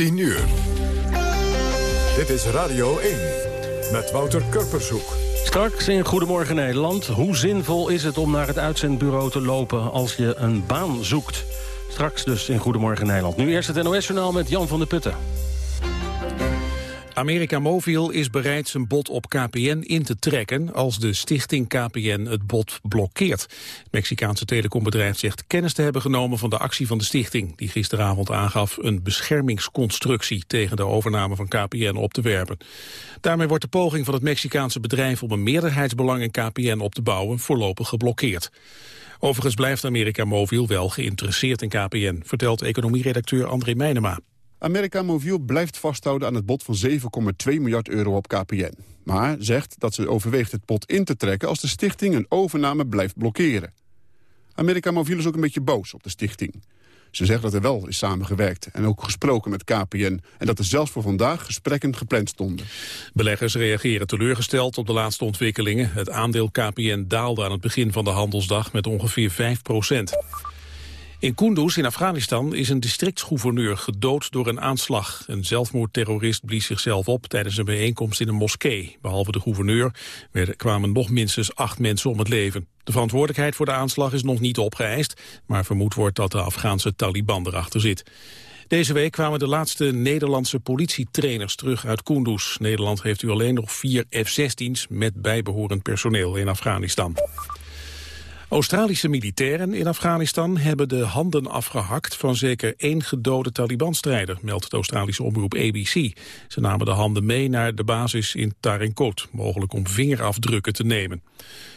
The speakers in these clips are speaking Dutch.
10 uur. Dit is Radio 1 met Wouter Kurpershoek. Straks in Goedemorgen Nederland. Hoe zinvol is het om naar het uitzendbureau te lopen als je een baan zoekt? Straks dus in Goedemorgen Nederland. Nu eerst het NOS-journaal met Jan van der Putten. America Mobil is bereid zijn bod op KPN in te trekken als de stichting KPN het bod blokkeert. Het Mexicaanse telecombedrijf zegt kennis te hebben genomen van de actie van de stichting, die gisteravond aangaf een beschermingsconstructie tegen de overname van KPN op te werpen. Daarmee wordt de poging van het Mexicaanse bedrijf om een meerderheidsbelang in KPN op te bouwen voorlopig geblokkeerd. Overigens blijft America Mobil wel geïnteresseerd in KPN, vertelt economieredacteur André Meijnema. America Mobiel blijft vasthouden aan het bod van 7,2 miljard euro op KPN. Maar zegt dat ze overweegt het bod in te trekken als de stichting een overname blijft blokkeren. America Mobiel is ook een beetje boos op de stichting. Ze zegt dat er wel is samengewerkt en ook gesproken met KPN... en dat er zelfs voor vandaag gesprekken gepland stonden. Beleggers reageren teleurgesteld op de laatste ontwikkelingen. Het aandeel KPN daalde aan het begin van de handelsdag met ongeveer 5 procent. In Kunduz in Afghanistan is een districtsgouverneur gedood door een aanslag. Een zelfmoordterrorist blies zichzelf op tijdens een bijeenkomst in een moskee. Behalve de gouverneur kwamen nog minstens acht mensen om het leven. De verantwoordelijkheid voor de aanslag is nog niet opgeëist... maar vermoed wordt dat de Afghaanse Taliban erachter zit. Deze week kwamen de laatste Nederlandse politietrainers terug uit Kunduz. Nederland heeft u alleen nog vier F-16's met bijbehorend personeel in Afghanistan. Australische militairen in Afghanistan hebben de handen afgehakt van zeker één gedode Taliban-strijder, meldt het Australische omroep ABC. Ze namen de handen mee naar de basis in Tarinkot, mogelijk om vingerafdrukken te nemen.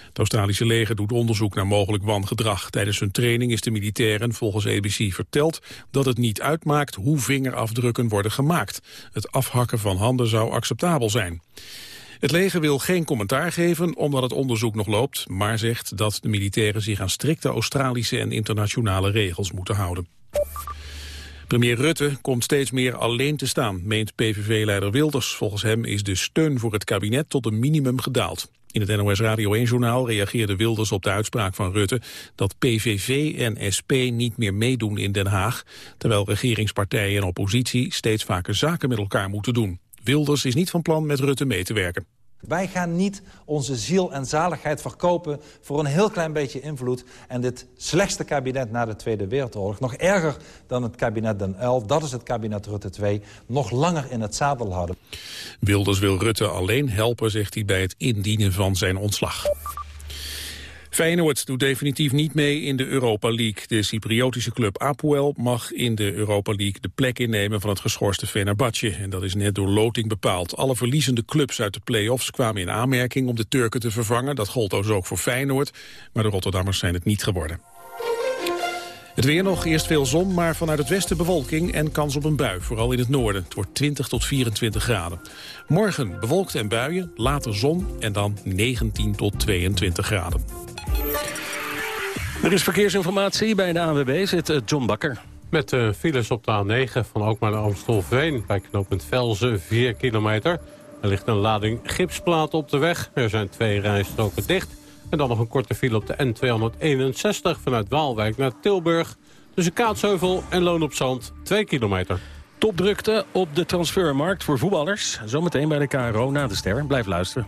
Het Australische leger doet onderzoek naar mogelijk wangedrag. Tijdens hun training is de militairen volgens ABC verteld dat het niet uitmaakt hoe vingerafdrukken worden gemaakt. Het afhakken van handen zou acceptabel zijn. Het leger wil geen commentaar geven omdat het onderzoek nog loopt, maar zegt dat de militairen zich aan strikte Australische en internationale regels moeten houden. Premier Rutte komt steeds meer alleen te staan, meent PVV-leider Wilders. Volgens hem is de steun voor het kabinet tot een minimum gedaald. In het NOS Radio 1-journaal reageerde Wilders op de uitspraak van Rutte... dat PVV en SP niet meer meedoen in Den Haag... terwijl regeringspartijen en oppositie steeds vaker zaken met elkaar moeten doen. Wilders is niet van plan met Rutte mee te werken. Wij gaan niet onze ziel en zaligheid verkopen voor een heel klein beetje invloed... en dit slechtste kabinet na de Tweede Wereldoorlog, nog erger dan het kabinet Den Uyl... dat is het kabinet Rutte 2, nog langer in het zadel houden. Wilders wil Rutte alleen helpen, zegt hij, bij het indienen van zijn ontslag. Feyenoord doet definitief niet mee in de Europa League. De Cypriotische club Apoel mag in de Europa League de plek innemen van het geschorste Fenerbahce. En dat is net door loting bepaald. Alle verliezende clubs uit de play-offs kwamen in aanmerking om de Turken te vervangen. Dat gold dus ook voor Feyenoord, maar de Rotterdammers zijn het niet geworden. Het weer nog, eerst veel zon, maar vanuit het westen bewolking en kans op een bui, vooral in het noorden. Het wordt 20 tot 24 graden. Morgen bewolkt en buien, later zon en dan 19 tot 22 graden. Er is verkeersinformatie bij de ANWB, zit eh, John Bakker. Met uh, files op de A9 van ook naar Amstelveen bij knooppunt Velzen 4 kilometer. Er ligt een lading gipsplaten op de weg. Er zijn twee rijstroken dicht. En dan nog een korte file op de N261 vanuit Waalwijk naar Tilburg. Tussen Kaatsheuvel en Loon op Zand 2 kilometer. Topdrukte op de transfermarkt voor voetballers. Zometeen bij de KRO na de ster. Blijf luisteren.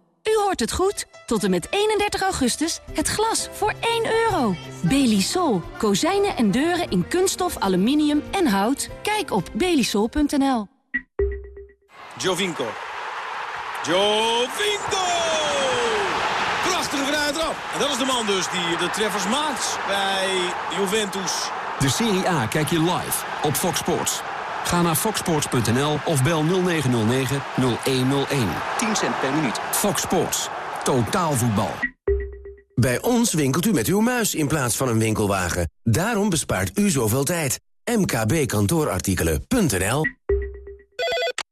U hoort het goed. Tot en met 31 augustus het glas voor 1 euro. Belisol. Kozijnen en deuren in kunststof, aluminium en hout. Kijk op belisol.nl. Jovinko. Jovinko! Prachtige vrije trap. En dat is de man dus die de treffers maakt bij Juventus. De Serie A kijk je live op Fox Sports. Ga naar foxsports.nl of bel 0909 0101. 10 cent per minuut. Fox Sports. Totaal voetbal. Bij ons winkelt u met uw muis in plaats van een winkelwagen. Daarom bespaart u zoveel tijd. mkbkantoorartikelen.nl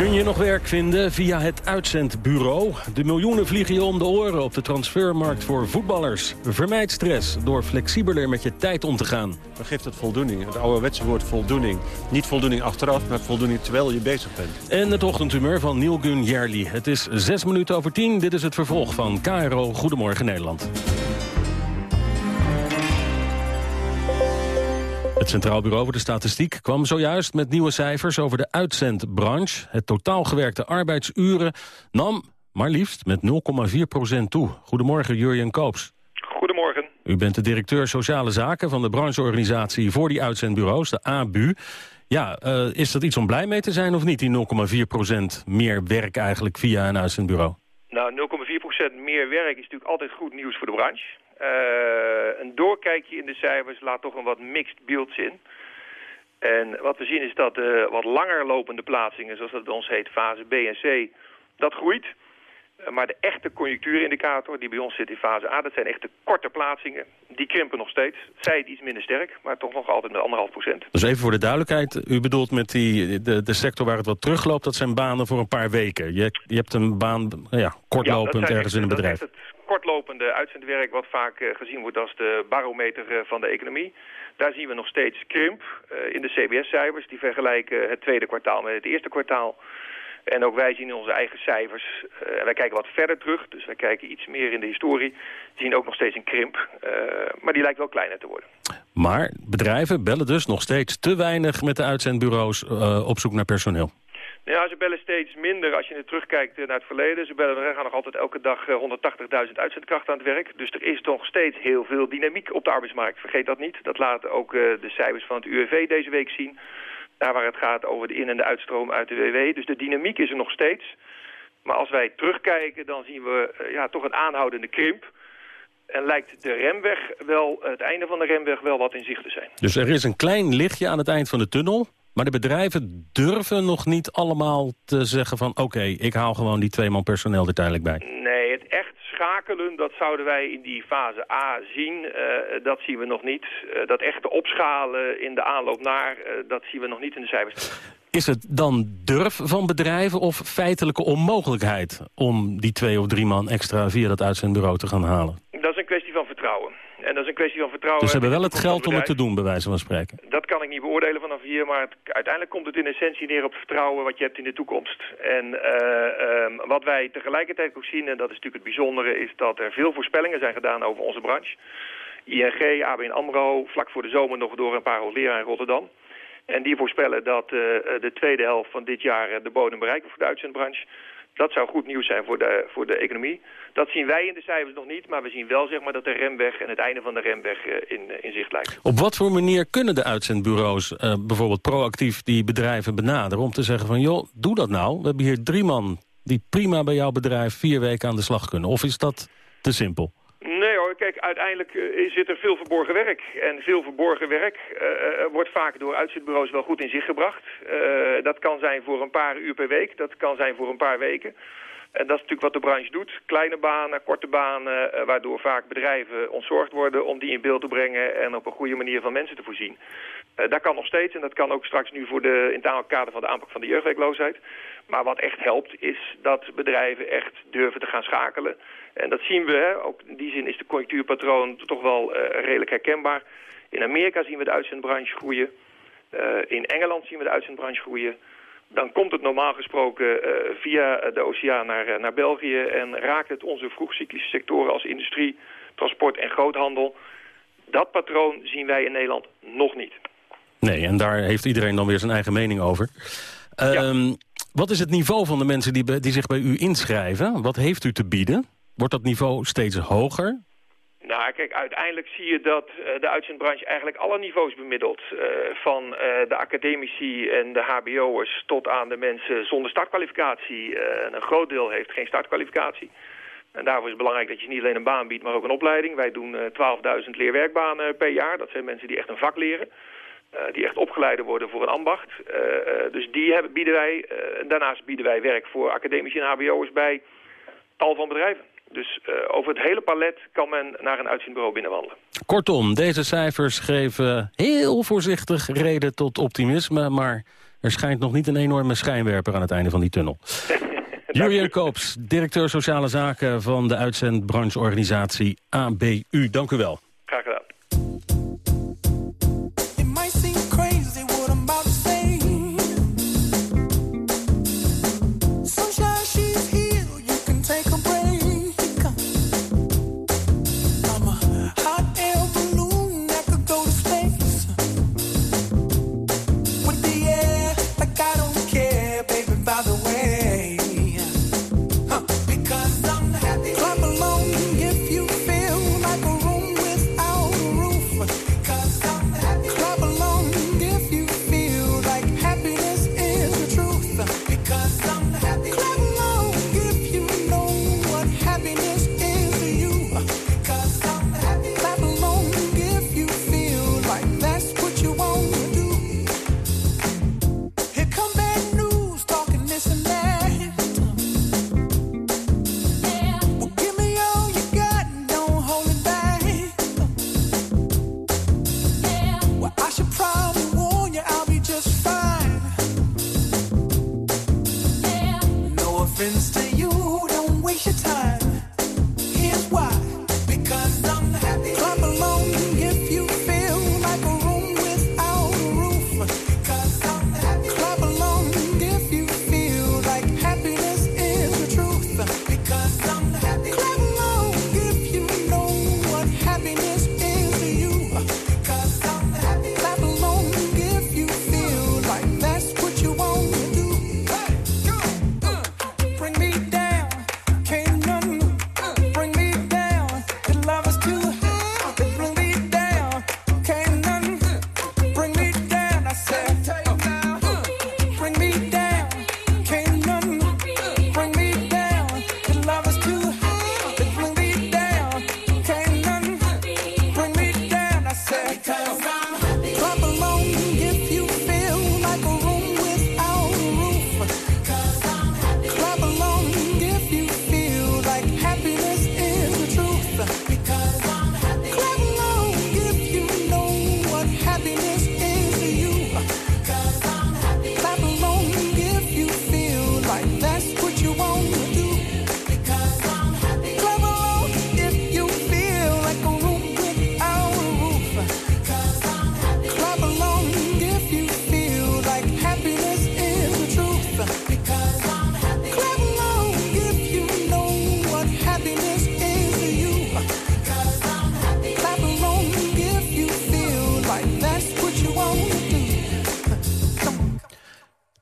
Kun je nog werk vinden via het uitzendbureau? De miljoenen vliegen je om de oren op de transfermarkt voor voetballers. Vermijd stress door flexibeler met je tijd om te gaan. Dan geeft het voldoening. Het ouderwetse woord voldoening. Niet voldoening achteraf, maar voldoening terwijl je bezig bent. En het ochtendhumeur van Neil Gun Jerli. Het is zes minuten over tien. Dit is het vervolg van KRO Goedemorgen Nederland. Het Centraal Bureau voor de Statistiek kwam zojuist met nieuwe cijfers over de uitzendbranche. Het totaal gewerkte arbeidsuren nam maar liefst met 0,4% toe. Goedemorgen, Jurjen Koops. Goedemorgen. U bent de directeur Sociale Zaken van de brancheorganisatie voor die uitzendbureaus, de ABU. Ja, uh, is dat iets om blij mee te zijn of niet, die 0,4% meer werk eigenlijk via een uitzendbureau? Nou, 0,4% meer werk is natuurlijk altijd goed nieuws voor de branche. Uh, een doorkijkje in de cijfers laat toch een wat mixed beeld zien. En wat we zien is dat de wat langer lopende plaatsingen, zoals dat bij ons heet, fase B en C, dat groeit. Uh, maar de echte conjunctuurindicator, die bij ons zit in fase A, dat zijn echte korte plaatsingen. Die krimpen nog steeds. Zij het iets minder sterk, maar toch nog altijd met anderhalf procent. Dus even voor de duidelijkheid, u bedoelt met die, de, de sector waar het wat terugloopt, dat zijn banen voor een paar weken. Je, je hebt een baan ja, kortlopend ja, ergens in een bedrijf. Dat kortlopende uitzendwerk wat vaak uh, gezien wordt als de barometer uh, van de economie. Daar zien we nog steeds krimp uh, in de CBS-cijfers. Die vergelijken het tweede kwartaal met het eerste kwartaal. En ook wij zien in onze eigen cijfers, uh, wij kijken wat verder terug, dus wij kijken iets meer in de historie, zien ook nog steeds een krimp. Maar die lijkt wel kleiner te worden. Maar bedrijven bellen dus nog steeds te weinig met de uitzendbureaus op zoek naar personeel. Ja, ze bellen steeds minder als je terugkijkt naar het verleden. Ze bellen, er gaan nog altijd elke dag 180.000 uitzendkrachten aan het werk. Dus er is nog steeds heel veel dynamiek op de arbeidsmarkt. Vergeet dat niet. Dat laten ook uh, de cijfers van het UWV deze week zien. Daar waar het gaat over de in- en de uitstroom uit de WW. Dus de dynamiek is er nog steeds. Maar als wij terugkijken, dan zien we ja, toch een aanhoudende krimp. En lijkt de remweg wel, het einde van de remweg wel wat in zicht te zijn. Dus er is een klein lichtje aan het eind van de tunnel. Maar de bedrijven durven nog niet allemaal te zeggen van... oké, okay, ik haal gewoon die twee man personeel er tijdelijk bij. Nee, het echt schakelen, dat zouden wij in die fase A zien. Uh, dat zien we nog niet. Uh, dat echte opschalen in de aanloop naar, uh, dat zien we nog niet in de cijfers. Is het dan durf van bedrijven of feitelijke onmogelijkheid... om die twee of drie man extra via dat uitzendbureau te gaan halen? Dat is een kwestie van vertrouwen. En dat is een kwestie van vertrouwen. Dus ze hebben wel het geld om het te doen, bij wijze van spreken? Dat kan ik niet beoordelen vanaf hier, maar het, uiteindelijk komt het in essentie neer op vertrouwen wat je hebt in de toekomst. En uh, um, wat wij tegelijkertijd ook zien, en dat is natuurlijk het bijzondere, is dat er veel voorspellingen zijn gedaan over onze branche. ING, ABN AMRO, vlak voor de zomer nog door een paar hoogleraren in Rotterdam. En die voorspellen dat uh, de tweede helft van dit jaar de bodem bereikt voor de uitzendbranche. Dat zou goed nieuws zijn voor de, voor de economie. Dat zien wij in de cijfers nog niet, maar we zien wel zeg maar, dat de remweg en het einde van de remweg uh, in, uh, in zicht lijkt. Op wat voor manier kunnen de uitzendbureaus uh, bijvoorbeeld proactief die bedrijven benaderen... om te zeggen van, joh, doe dat nou. We hebben hier drie man die prima bij jouw bedrijf vier weken aan de slag kunnen. Of is dat te simpel? Kijk, uiteindelijk uh, zit er veel verborgen werk. En veel verborgen werk uh, wordt vaak door uitzendbureaus wel goed in zicht gebracht. Dat kan zijn voor een paar uur per week, dat kan zijn voor een paar weken. En dat is natuurlijk wat de branche doet. Kleine banen, korte banen, eh, waardoor vaak bedrijven ontzorgd worden om die in beeld te brengen en op een goede manier van mensen te voorzien. Uh, dat kan nog steeds en dat kan ook straks nu voor de, in het kader van de aanpak van de jeugdwerkloosheid. Maar wat echt helpt is dat bedrijven echt durven te gaan schakelen. En dat zien we, hè, ook in die zin is de conjunctuurpatroon toch wel uh, redelijk herkenbaar. In Amerika zien we de uitzendbranche groeien. Uh, in Engeland zien we de uitzendbranche groeien. Dan komt het normaal gesproken uh, via de oceaan naar, naar België... en raakt het onze vroegcyclische sectoren als industrie, transport en groothandel. Dat patroon zien wij in Nederland nog niet. Nee, en daar heeft iedereen dan weer zijn eigen mening over. Um, ja. Wat is het niveau van de mensen die, die zich bij u inschrijven? Wat heeft u te bieden? Wordt dat niveau steeds hoger? Nou, kijk, uiteindelijk zie je dat uh, de uitzendbranche eigenlijk alle niveaus bemiddelt. Uh, van uh, de academici en de hbo'ers tot aan de mensen zonder startkwalificatie. En een groot deel heeft geen startkwalificatie. En daarvoor is het belangrijk dat je niet alleen een baan biedt, maar ook een opleiding. Wij doen 12.000 leerwerkbanen per jaar. Dat zijn mensen die echt een vak leren. Die echt opgeleid worden voor een ambacht. Dus die hebben, bieden wij. daarnaast bieden wij werk voor academici en hbo'ers bij tal van bedrijven. Dus over het hele palet kan men naar een uitzendbureau binnenwandelen. Kortom, deze cijfers geven heel voorzichtig reden tot optimisme... maar er schijnt nog niet een enorme schijnwerper aan het einde van die tunnel. Jurien Koops, directeur Sociale Zaken van de uitzendbrancheorganisatie ABU. Dank u wel.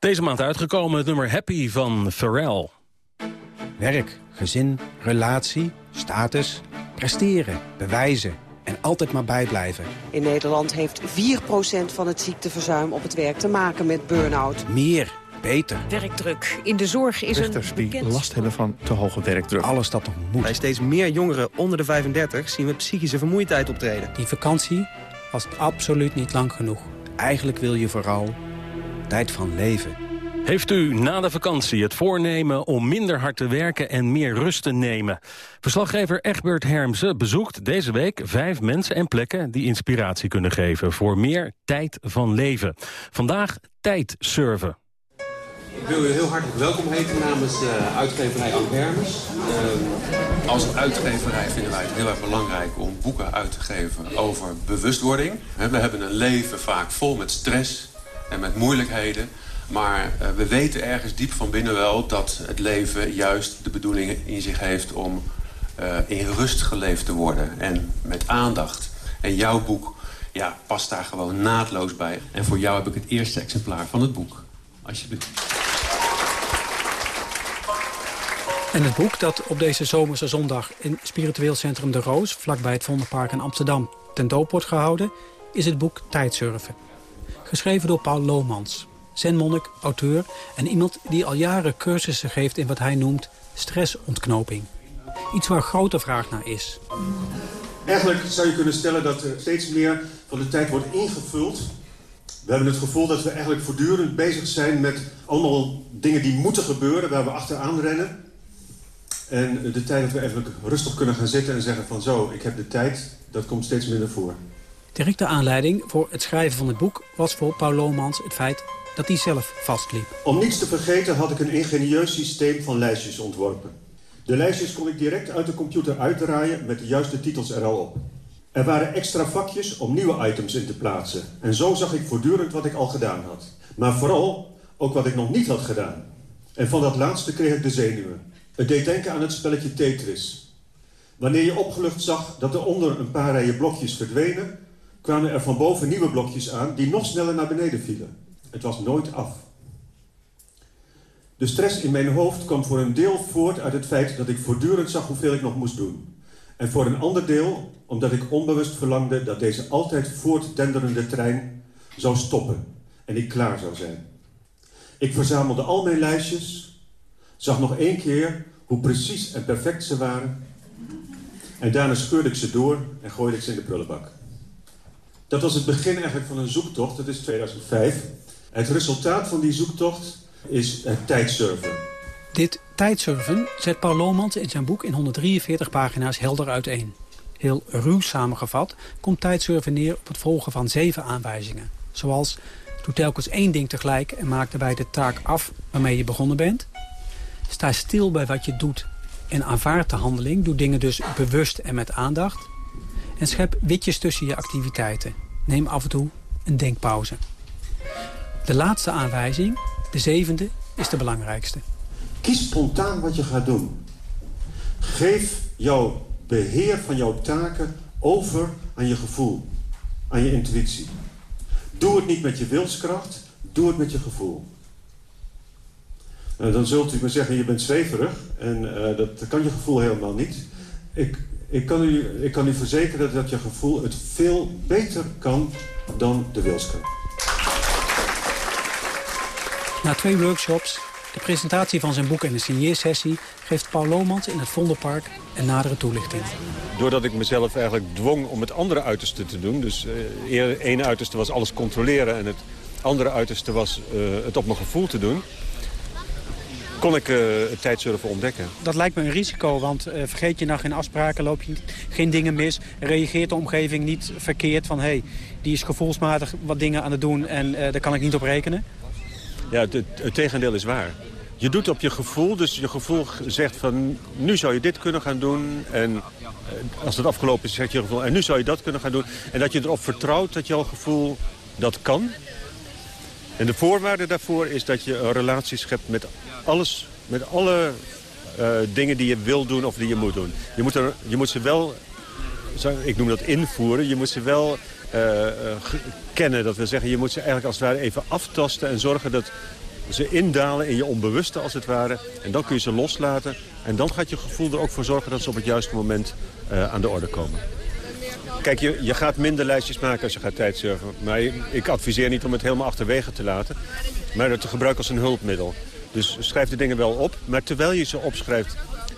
Deze maand uitgekomen het nummer Happy van Pharrell. Werk, gezin, relatie, status, presteren, bewijzen en altijd maar bijblijven. In Nederland heeft 4% van het ziekteverzuim op het werk te maken met burn-out. Meer, beter. Werkdruk. In de zorg is Rechters een die bekend... last hebben van te hoge werkdruk. Alles dat nog moet. Bij steeds meer jongeren onder de 35 zien we psychische vermoeidheid optreden. Die vakantie was absoluut niet lang genoeg. Eigenlijk wil je vooral tijd van leven. Heeft u na de vakantie het voornemen om minder hard te werken en meer rust te nemen? Verslaggever Egbert Hermsen bezoekt deze week vijf mensen en plekken die inspiratie kunnen geven voor meer tijd van leven. Vandaag tijd surfen. Ik wil u heel hartelijk welkom heten namens de uitgeverij Ank Hermes. Uh, als uitgeverij vinden wij het heel erg belangrijk om boeken uit te geven over bewustwording. We hebben een leven vaak vol met stress en met moeilijkheden. Maar uh, we weten ergens diep van binnen wel dat het leven juist de bedoeling in zich heeft om uh, in rust geleefd te worden. En met aandacht. En jouw boek ja, past daar gewoon naadloos bij. En voor jou heb ik het eerste exemplaar van het boek. Alsjeblieft. En het boek dat op deze zomerse zondag in Spiritueel Centrum De Roos... vlakbij het Vondelpark in Amsterdam ten doop wordt gehouden... is het boek Tijdsurfen. Geschreven door Paul Lomans, zenmonnik, auteur... en iemand die al jaren cursussen geeft in wat hij noemt stressontknoping. Iets waar grote vraag naar is. Eigenlijk zou je kunnen stellen dat er steeds meer van de tijd wordt ingevuld. We hebben het gevoel dat we eigenlijk voortdurend bezig zijn met allemaal dingen die moeten gebeuren, waar we achteraan rennen. En de tijd dat we even rustig kunnen gaan zitten en zeggen van zo, ik heb de tijd, dat komt steeds minder voor. Directe aanleiding voor het schrijven van het boek was voor Paul Lomans het feit dat hij zelf vastliep. Om niets te vergeten had ik een ingenieus systeem van lijstjes ontworpen. De lijstjes kon ik direct uit de computer uitdraaien met de juiste titels er al op. Er waren extra vakjes om nieuwe items in te plaatsen. En zo zag ik voortdurend wat ik al gedaan had. Maar vooral ook wat ik nog niet had gedaan. En van dat laatste kreeg ik de zenuwen. Het deed denken aan het spelletje Tetris. Wanneer je opgelucht zag dat er onder een paar rijen blokjes verdwenen... kwamen er van boven nieuwe blokjes aan die nog sneller naar beneden vielen. Het was nooit af. De stress in mijn hoofd kwam voor een deel voort uit het feit dat ik voortdurend zag hoeveel ik nog moest doen. En voor een ander deel omdat ik onbewust verlangde dat deze altijd voortdenderende trein zou stoppen en ik klaar zou zijn. Ik verzamelde al mijn lijstjes, zag nog één keer hoe precies en perfect ze waren en daarna scheurde ik ze door en gooide ik ze in de prullenbak. Dat was het begin eigenlijk van een zoektocht, dat is 2005. Het resultaat van die zoektocht is het tijdsurfen. Dit tijdsurfen zet Paul Lomans in zijn boek in 143 pagina's helder uiteen. Heel ruw samengevat komt tijdsurfen neer op het volgen van zeven aanwijzingen. Zoals, doe telkens één ding tegelijk en maak daarbij de taak af waarmee je begonnen bent. Sta stil bij wat je doet en aanvaard de handeling. Doe dingen dus bewust en met aandacht. En schep witjes tussen je activiteiten. Neem af en toe een denkpauze. De laatste aanwijzing, de zevende, is de belangrijkste. Kies spontaan wat je gaat doen. Geef jouw beheer van jouw taken over aan je gevoel, aan je intuïtie. Doe het niet met je wilskracht, doe het met je gevoel. Uh, dan zult u me zeggen, je bent zweverig en uh, dat kan je gevoel helemaal niet. Ik, ik, kan u, ik kan u verzekeren dat je gevoel het veel beter kan dan de wilskracht. Na twee workshops, de presentatie van zijn boek en de signeersessie... geeft Paul Lomans in het Vondelpark een nadere toelichting. Doordat ik mezelf eigenlijk dwong om het andere uiterste te doen... dus uh, het ene uiterste was alles controleren... en het andere uiterste was uh, het op mijn gevoel te doen... kon ik uh, het tijdsurfen ontdekken. Dat lijkt me een risico, want vergeet je nou geen afspraken... loop je geen dingen mis, reageert de omgeving niet verkeerd van... hé, hey, die is gevoelsmatig wat dingen aan het doen en daar kan ik niet op rekenen? Ja, het, het tegendeel is waar. Je doet op je gevoel, dus je gevoel zegt van... nu zou je dit kunnen gaan doen en als het afgelopen is, zegt je gevoel... en nu zou je dat kunnen gaan doen. En dat je erop vertrouwt dat jouw gevoel dat kan. En de voorwaarde daarvoor is dat je een relatie schept met alles... met alle uh, dingen die je wil doen of die je moet doen. Je moet, er, je moet ze wel, ik noem dat invoeren, je moet ze wel... Uh, uh, kennen. Dat wil zeggen, je moet ze eigenlijk als het ware even aftasten en zorgen dat ze indalen in je onbewuste als het ware. En dan kun je ze loslaten. En dan gaat je gevoel er ook voor zorgen dat ze op het juiste moment aan de orde komen. Kijk, je, je gaat minder lijstjes maken als je gaat tijdsurfen. Maar ik adviseer niet om het helemaal achterwege te laten. Maar het te gebruiken als een hulpmiddel. Dus schrijf de dingen wel op. Maar terwijl je ze opschrijft,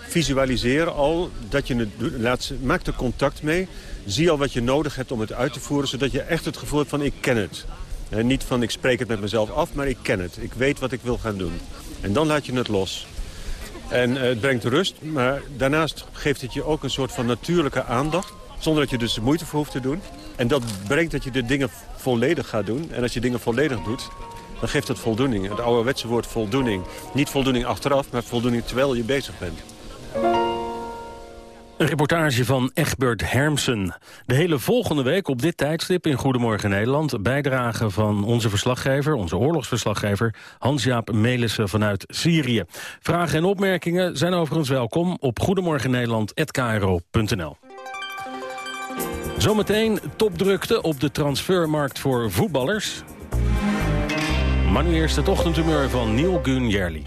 visualiseer al dat je het. Laat, maak er contact mee. Zie al wat je nodig hebt om het uit te voeren, zodat je echt het gevoel hebt van ik ken het. En niet van ik spreek het met mezelf af, maar ik ken het. Ik weet wat ik wil gaan doen. En dan laat je het los. En eh, het brengt rust, maar daarnaast geeft het je ook een soort van natuurlijke aandacht. Zonder dat je dus moeite voor hoeft te doen. En dat brengt dat je de dingen volledig gaat doen. En als je dingen volledig doet, dan geeft dat voldoening. Het ouderwetse woord voldoening. Niet voldoening achteraf, maar voldoening terwijl je bezig bent. Een reportage van Egbert Hermsen. De hele volgende week op dit tijdstip in Goedemorgen Nederland... bijdrage van onze verslaggever, onze oorlogsverslaggever... Hans-Jaap Melissen vanuit Syrië. Vragen en opmerkingen zijn overigens welkom op goedemorgennederland.kro.nl. Zometeen topdrukte op de transfermarkt voor voetballers. Maar nu eerst het ochtendhumeur van Neil Gunn Jerli.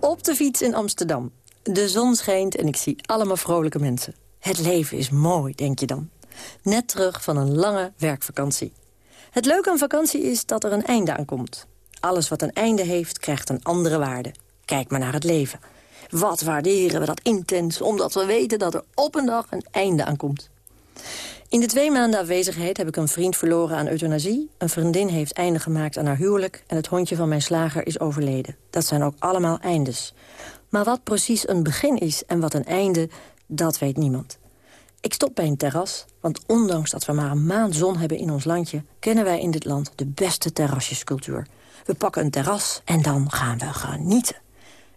Op de fiets in Amsterdam. De zon schijnt en ik zie allemaal vrolijke mensen. Het leven is mooi, denk je dan. Net terug van een lange werkvakantie. Het leuke aan vakantie is dat er een einde aan komt. Alles wat een einde heeft, krijgt een andere waarde. Kijk maar naar het leven. Wat waarderen we dat intens, omdat we weten dat er op een dag een einde aan komt. In de twee maanden afwezigheid heb ik een vriend verloren aan euthanasie. Een vriendin heeft einde gemaakt aan haar huwelijk... en het hondje van mijn slager is overleden. Dat zijn ook allemaal eindes. Maar wat precies een begin is en wat een einde, dat weet niemand. Ik stop bij een terras, want ondanks dat we maar een maand zon hebben in ons landje... kennen wij in dit land de beste terrasjescultuur. We pakken een terras en dan gaan we genieten.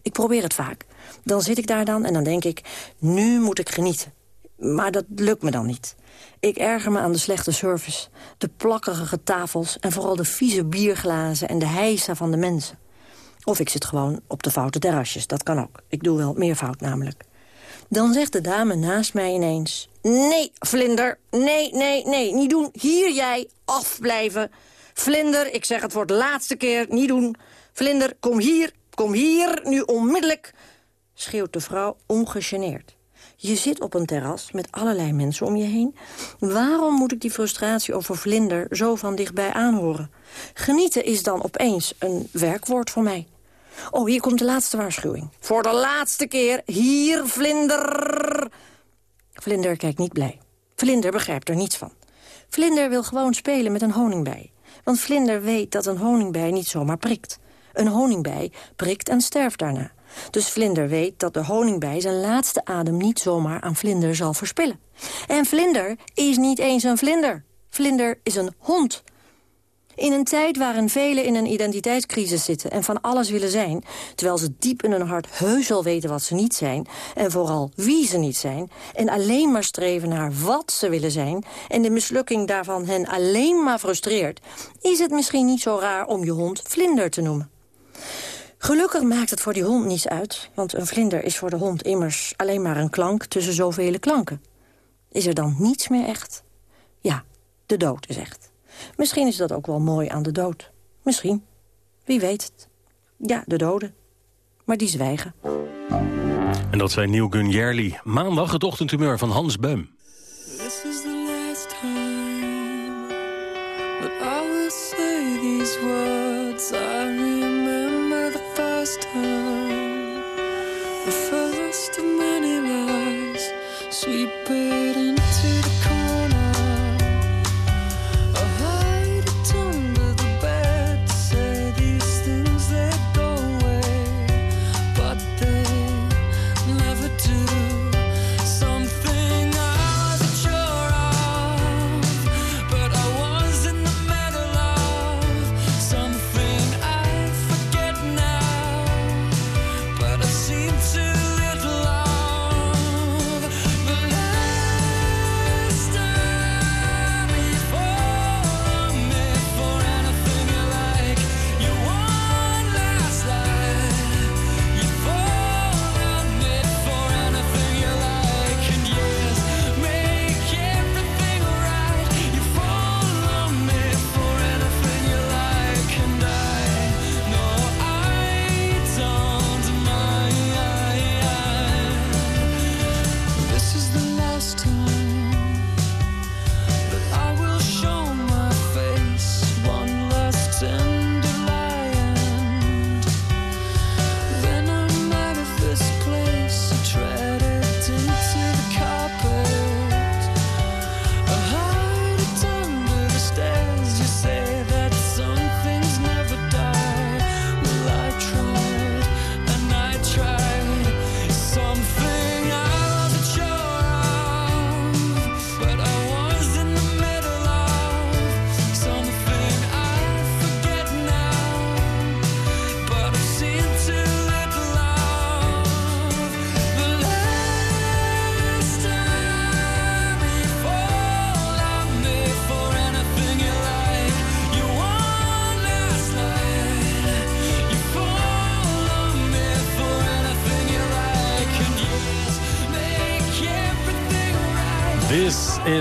Ik probeer het vaak. Dan zit ik daar dan en dan denk ik, nu moet ik genieten. Maar dat lukt me dan niet. Ik erger me aan de slechte service, de plakkerige tafels... en vooral de vieze bierglazen en de heisa van de mensen. Of ik zit gewoon op de foute terrasjes, dat kan ook. Ik doe wel meer fout namelijk. Dan zegt de dame naast mij ineens... Nee, Vlinder, nee, nee, nee, niet doen. Hier jij, afblijven. Vlinder, ik zeg het voor de laatste keer, niet doen. Vlinder, kom hier, kom hier, nu onmiddellijk, schreeuwt de vrouw ongegeneerd. Je zit op een terras met allerlei mensen om je heen. Waarom moet ik die frustratie over vlinder zo van dichtbij aanhoren? Genieten is dan opeens een werkwoord voor mij. Oh, hier komt de laatste waarschuwing. Voor de laatste keer, hier, vlinder! Vlinder kijkt niet blij. Vlinder begrijpt er niets van. Vlinder wil gewoon spelen met een honingbij. Want vlinder weet dat een honingbij niet zomaar prikt. Een honingbij prikt en sterft daarna. Dus Vlinder weet dat de honingbij zijn laatste adem niet zomaar aan Vlinder zal verspillen. En Vlinder is niet eens een vlinder. Vlinder is een hond. In een tijd waarin velen in een identiteitscrisis zitten en van alles willen zijn... terwijl ze diep in hun hart heus al weten wat ze niet zijn... en vooral wie ze niet zijn... en alleen maar streven naar wat ze willen zijn... en de mislukking daarvan hen alleen maar frustreert... is het misschien niet zo raar om je hond vlinder te noemen. Gelukkig maakt het voor die hond niets uit... want een vlinder is voor de hond immers alleen maar een klank tussen zoveel klanken. Is er dan niets meer echt? Ja, de dood is echt. Misschien is dat ook wel mooi aan de dood. Misschien. Wie weet het. Ja, de doden. Maar die zwijgen. En dat zijn Neil Gunn Jerli. Maandag het ochtendhumeur van Hans Beum.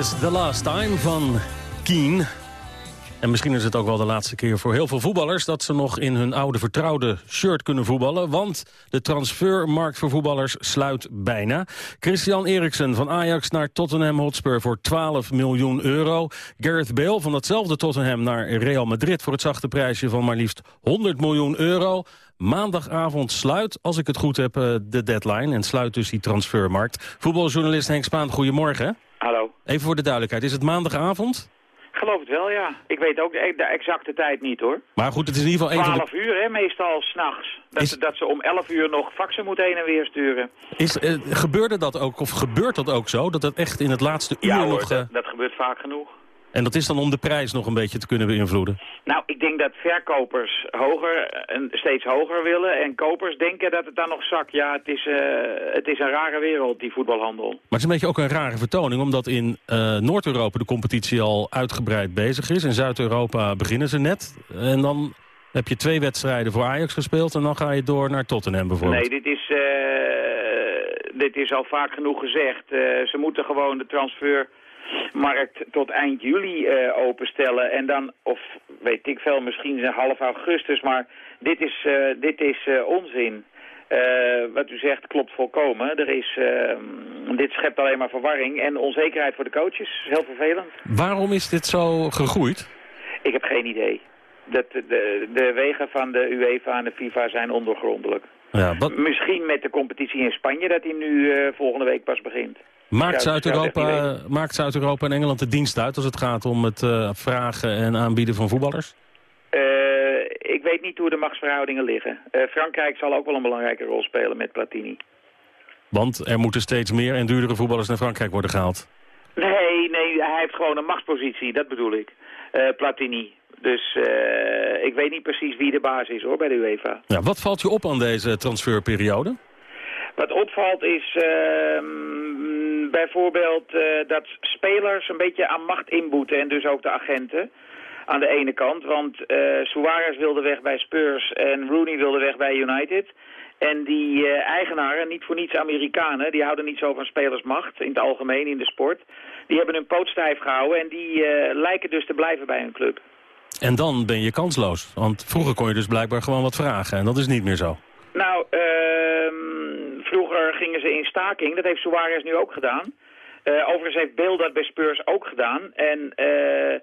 Is the last time van Keen. En misschien is het ook wel de laatste keer voor heel veel voetballers... dat ze nog in hun oude vertrouwde shirt kunnen voetballen. Want de transfermarkt voor voetballers sluit bijna. Christian Eriksen van Ajax naar Tottenham Hotspur voor 12 miljoen euro. Gareth Bale van datzelfde Tottenham naar Real Madrid... voor het zachte prijsje van maar liefst 100 miljoen euro. Maandagavond sluit, als ik het goed heb, eh, de deadline... en sluit dus die transfermarkt. Voetbaljournalist Henk Spaan, goedemorgen. Hallo. Even voor de duidelijkheid, is het maandagavond? Geloof het wel, ja. Ik weet ook de, de exacte tijd niet, hoor. Maar goed, het is in ieder geval een van 12 de... uur, hè, meestal s'nachts. Dat, ze- dat ze om 11 uur nog faxen moeten heen en weer sturen. Is, eh, gebeurde dat ook, of gebeurt dat ook zo, dat het echt in het laatste uur Ja hoor, nog... eh, dat, dat gebeurt vaak genoeg. En dat is dan om de prijs nog een beetje te kunnen beïnvloeden? Nou, ik denk dat verkopers hoger en steeds hoger willen. En kopers denken dat het dan nog zakt. Ja, het is, eh, het is een rare wereld, die voetbalhandel. Maar het is een beetje ook een rare vertoning, omdat in eh, Noord-Europa de competitie al uitgebreid bezig is. In Zuid-Europa beginnen ze net. En dan heb je twee wedstrijden voor Ajax gespeeld en dan ga je door naar Tottenham bijvoorbeeld. Nee, dit is, eh, dit is al vaak genoeg gezegd. Eh, ze moeten gewoon de transfermarkt tot eind juli eh, openstellen. En dan, of weet ik veel, misschien half augustus. Maar dit is, eh, dit is eh, onzin. Wat u zegt klopt volkomen. Er is, eh, dit schept alleen maar verwarring en onzekerheid voor de coaches. Heel vervelend. Waarom is dit zo gegroeid? Ik heb geen idee. Dat, de, de wegen van de UEFA en de FIFA zijn ondoorgrondelijk. Ja, Misschien met de competitie in Spanje dat die nu volgende week pas begint. Maakt Zuid-Europa maakt Zuid-Europa en Engeland de dienst uit als het gaat om het eh, vragen en aanbieden van voetballers? Eh, ik weet niet hoe de machtsverhoudingen liggen. Eh, Frankrijk zal ook wel een belangrijke rol spelen met Platini. Want er moeten steeds meer en duurdere voetballers naar Frankrijk worden gehaald. Nee, nee, hij heeft gewoon een machtspositie, dat bedoel ik. Platini. Dus ik weet niet precies wie de baas is hoor bij de UEFA. Ja, wat valt je op aan deze transferperiode? Wat opvalt is ehm, bijvoorbeeld eh, dat spelers een beetje aan macht inboeten en dus ook de agenten. Aan de ene kant, want eh Suarez wilde weg bij Spurs en Rooney wilde weg bij United. En die eh, eigenaren, niet voor niets Amerikanen, die houden niet zo van spelersmacht in het algemeen in de sport. Die hebben hun poot stijf gehouden en die eh, lijken dus te blijven bij hun club. En dan ben je kansloos. Want vroeger kon je dus blijkbaar gewoon wat vragen. En dat is niet meer zo. Nou, ehm, vroeger gingen ze in staking. Dat heeft Suarez nu ook gedaan. Eh, overigens heeft Bale dat bij Spurs ook gedaan. En eh,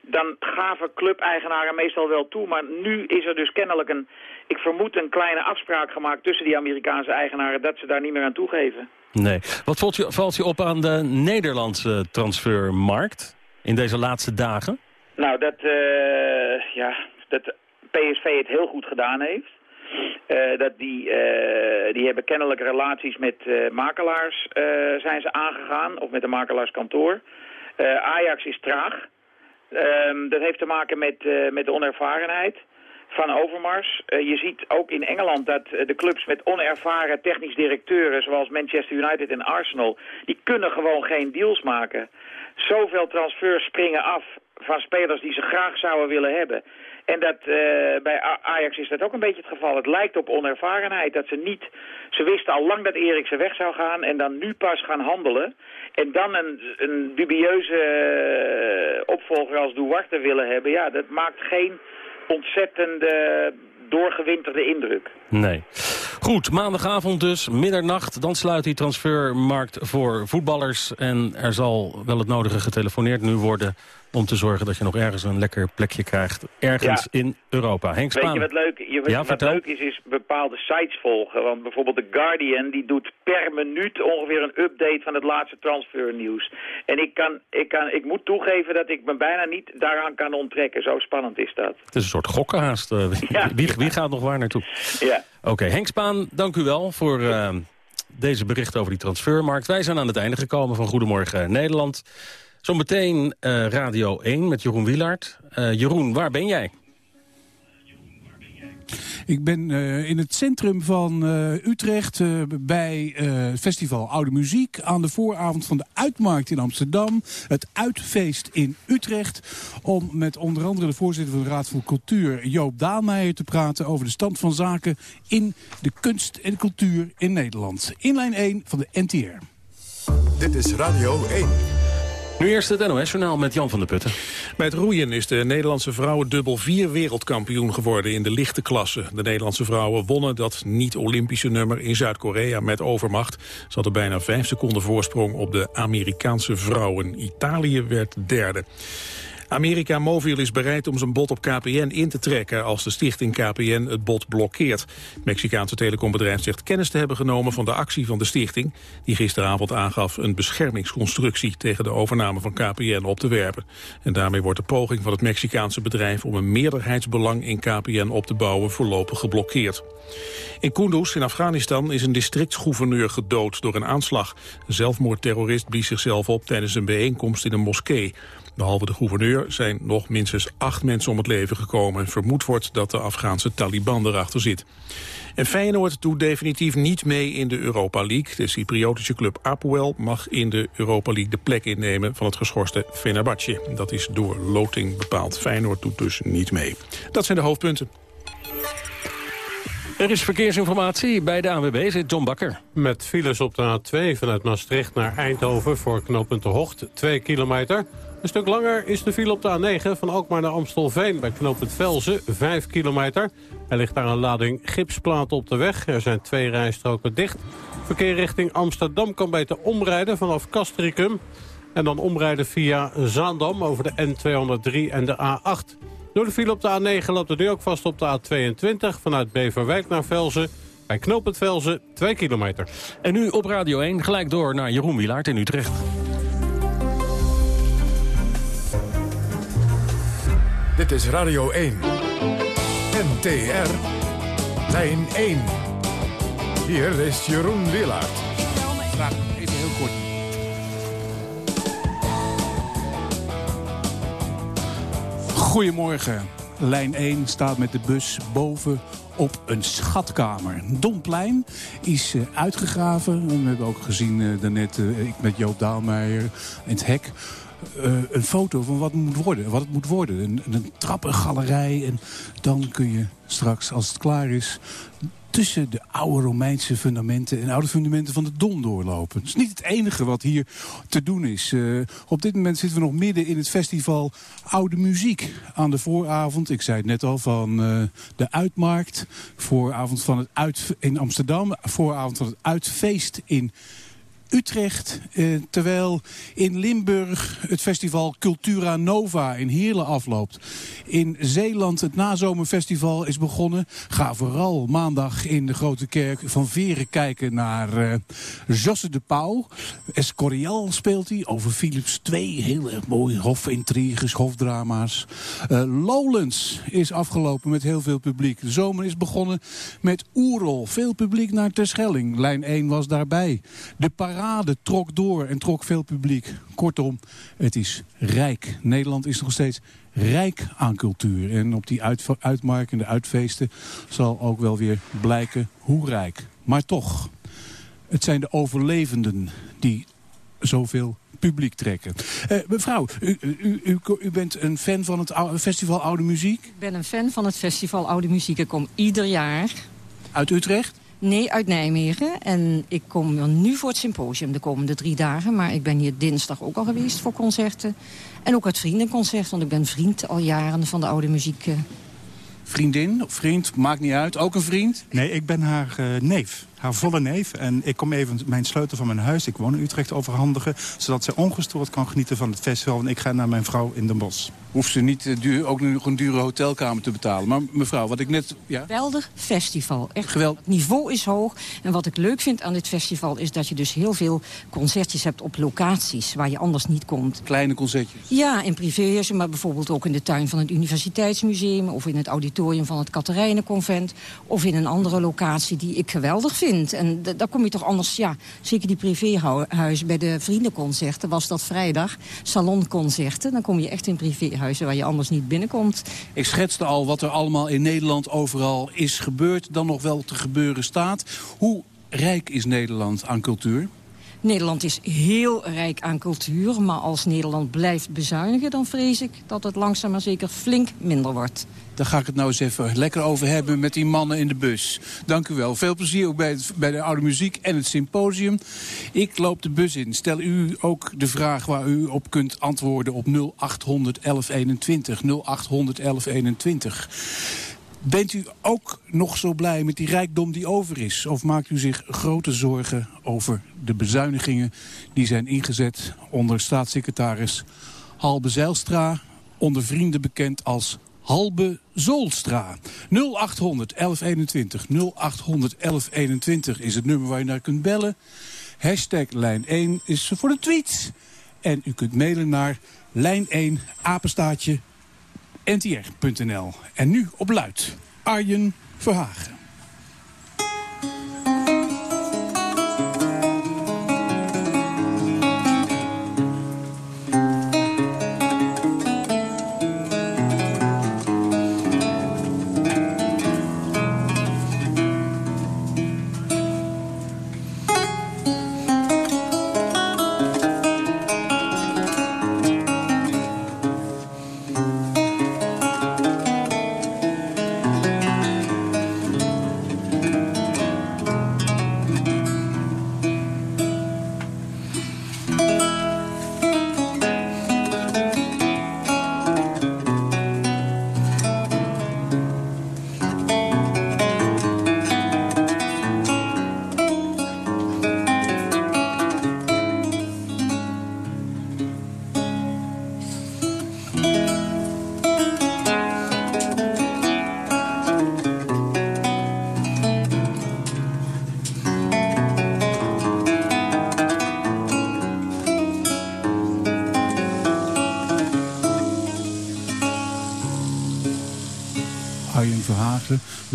dan gaven clubeigenaren meestal wel toe. Maar nu is er dus kennelijk een, ik vermoed een kleine afspraak gemaakt tussen die Amerikaanse eigenaren dat ze daar niet meer aan toegeven. Nee. Wat valt je, valt je op aan de Nederlandse transfermarkt in deze laatste dagen? Nou, dat, eh, ja, dat PSV het heel goed gedaan heeft. Eh, dat die, eh, die hebben kennelijk relaties met eh, makelaars zijn ze aangegaan, of met een makelaarskantoor. Ajax is traag. Ehm, dat heeft te maken met, met de onervarenheid van Overmars. Je ziet ook in Engeland dat de clubs met onervaren technisch directeuren... zoals Manchester United en Arsenal... die kunnen gewoon geen deals maken. Zoveel transfers springen af van spelers die ze graag zouden willen hebben. En dat, eh, bij Ajax is dat ook een beetje het geval. Het lijkt op onervarenheid. Dat ze niet... Ze wisten al lang dat Eriksen weg zou gaan en dan nu pas gaan handelen. En dan een, een dubieuze eh, opvolger als Duarte willen hebben. Ja, dat maakt geen ontzettende doorgewinterde indruk. Nee. Goed, maandagavond dus, middernacht. Dan sluit die transfermarkt voor voetballers. En er zal wel het nodige getelefoneerd nu worden... om te zorgen dat je nog ergens een lekker plekje krijgt. Ergens in Europa. Henk Weet Spaan. je wat leuk, je, Ja, wat vertel. leuk is, is bepaalde sites volgen. Want bijvoorbeeld The Guardian, die doet per minuut ongeveer een update van het laatste transfernieuws. En ik, kan, ik, kan, ik moet toegeven dat ik me bijna niet daaraan kan onttrekken. Zo spannend is dat. Het is een soort gokkenhaast. eh, wie, wie, wie gaat nog waar naartoe? Ja. Oké, Henk Spaan, dank u wel voor eh, deze berichten over die transfermarkt. Wij zijn aan het einde gekomen van Goedemorgen Nederland. Zometeen eh, Radio 1 met Jeroen Wielaert. Eh, Jeroen, waar ben jij? Ik ben eh, in het centrum van eh, Utrecht eh, bij eh, het festival Oude Muziek. Aan de vooravond van de Uitmarkt in Amsterdam. Het Uitfeest in Utrecht. Om met onder andere de voorzitter van de Raad voor Cultuur Joop Daalmeijer te praten over de stand van zaken in de kunst en de cultuur in Nederland. In lijn 1 van de NTR. Dit is Radio 1. Nu eerst het NOS-journaal met Jan van der Putten. Bij het roeien is de Nederlandse vrouwen dubbel vier wereldkampioen geworden in de lichte klasse. De Nederlandse vrouwen wonnen dat niet-Olympische nummer in Zuid-Korea met overmacht. Ze hadden bijna vijf seconden voorsprong op de Amerikaanse vrouwen. Italië werd derde. America Mobil is bereid om zijn bod op KPN in te trekken als de stichting KPN het bod blokkeert. Het Mexicaanse telecombedrijf zegt kennis te hebben genomen van de actie van de stichting, die gisteravond aangaf een beschermingsconstructie tegen de overname van KPN op te werpen. En daarmee wordt de poging van het Mexicaanse bedrijf om een meerderheidsbelang in KPN op te bouwen voorlopig geblokkeerd. In Kunduz in Afghanistan is een districtsgouverneur gedood door een aanslag. Een zelfmoordterrorist blies zichzelf op tijdens een bijeenkomst in een moskee. Behalve de gouverneur zijn nog minstens acht mensen om het leven gekomen. Vermoed wordt dat de Afghaanse Taliban erachter zit. En Feyenoord doet definitief niet mee in de Europa League. De Cypriotische club Apoel mag in de Europa League de plek innemen van het geschorste Fenerbahce. Dat is door loting bepaald. Feyenoord doet dus niet mee. Dat zijn de hoofdpunten. Er is verkeersinformatie bij de ANWB, zit John Bakker. Met files op de A2 vanuit Maastricht naar Eindhoven voor knooppunt De Hocht, 2 kilometer. Een stuk langer is de file op de A9 van Alkmaar naar Amstelveen bij knooppunt Velzen, 5 kilometer. Er ligt daar een lading gipsplaten op de weg. Er zijn twee rijstroken dicht. Verkeer richting Amsterdam kan beter omrijden vanaf Castricum. En dan omrijden via Zaandam over de N203 en de A8. Door de file op de A9 loopt het nu ook vast op de A22 vanuit Beverwijk naar Velzen. Bij knooppunt Velzen 2 kilometer. En nu op Radio 1 gelijk door naar Jeroen Wilaert in Utrecht. Dit is Radio 1. NTR. Lijn 1. Hier is Jeroen Wilaert. Vraag even heel kort. Goedemorgen. Lijn 1 staat met de bus boven op een schatkamer. Domplein is uh, uitgegraven. We hebben ook gezien uh, daarnet, uh, ik met Joop Daalmeijer in het hek... Uh, een foto van wat het moet worden. Wat het moet worden. Een, een trappengalerij. En dan kun je straks, als het klaar is tussen de oude Romeinse fundamenten en oude fundamenten van de Dom doorlopen. Dat is niet het enige wat hier te doen is. Uh, op dit moment zitten we nog midden in het festival Oude Muziek. Aan de vooravond, ik zei het net al, van uh, de Uitmarkt. Vooravond van het uit in Amsterdam. Vooravond van het Uitfeest in Utrecht. Eh, terwijl in Limburg het festival Cultura Nova in Heerlen afloopt. In Zeeland het nazomerfestival is begonnen. Ga vooral maandag in de Grote Kerk van Veren kijken naar uh, Josse de Pauw. Escorial speelt hij over Philips II. Heel erg mooi. Hofintriges, hofdrama's. Uh, Lowlands is afgelopen met heel veel publiek. De zomer is begonnen met Oerol. Veel publiek naar Terschelling. Lijn 1 was daarbij. De parade trok door en trok veel publiek. Kortom, het is rijk. Nederland is nog steeds rijk aan cultuur. En op die uit, uitmarken, de uitfeesten, zal ook wel weer blijken hoe rijk. Maar toch, het zijn de overlevenden die zoveel publiek trekken. Uh, mevrouw, u, u, u, u, bent een fan van het festival Oude Muziek? Ik ben een fan van het festival Oude Muziek. Ik kom ieder jaar. Uit Utrecht? Nee, uit Nijmegen. En ik kom nu voor het symposium de komende drie dagen. Maar ik ben hier dinsdag ook al geweest voor concerten. En ook het vriendenconcert, want ik ben vriend al jaren van de oude muziek. Vriendin of vriend, maakt niet uit. Ook een vriend? Nee, ik ben haar uh, neef. Haar volle neef. En ik kom even mijn sleutel van mijn huis, ik woon in Utrecht, overhandigen. Zodat ze ongestoord kan genieten van het festival. En ik ga naar mijn vrouw in Den Bosch. Hoeft ze niet uh, duur, ook nog een dure hotelkamer te betalen. Maar mevrouw, wat ik net... Ja? Geweldig festival. Echt, Geweld. Het niveau is hoog. En wat ik leuk vind aan dit festival is dat je dus heel veel concertjes hebt op locaties waar je anders niet komt. Kleine concertjes? Ja, in privéhuizen, maar bijvoorbeeld ook in de tuin van het Universiteitsmuseum... of in het auditorium van het Katerijnenconvent... of in een andere locatie die ik geweldig vind. En daar kom je toch anders, ja, zeker die privéhuizen... bij de vriendenconcerten was dat vrijdag, salonconcerten. Dan kom je echt in privéhuizen waar je anders niet binnenkomt. Ik schetste al wat er allemaal in Nederland overal is gebeurd... dan nog wel te gebeuren staat. Hoe rijk is Nederland aan cultuur? Nederland is heel rijk aan cultuur, maar als Nederland blijft bezuinigen... dan vrees ik dat het langzaam maar zeker flink minder wordt. Daar ga ik het nou eens even lekker over hebben met die mannen in de bus. Dank u wel. Veel plezier ook bij, bij de Oude Muziek en het Symposium. Ik loop de bus in. Stel u ook de vraag waar u op kunt antwoorden op 0800 1121. 0800 1121. Bent u ook nog zo blij met die rijkdom die over is? Of maakt u zich grote zorgen over de bezuinigingen die zijn ingezet onder staatssecretaris Halbe Zijlstra, onder vrienden bekend als Halbe Zoolstra. 0800 1121. 0800 1121 is het nummer waar je naar kunt bellen. Hashtag lijn 1 is voor de tweets. En u kunt mailen naar lijn 1 apenstaatje ntr.nl. En nu op luid. Arjen Verhagen.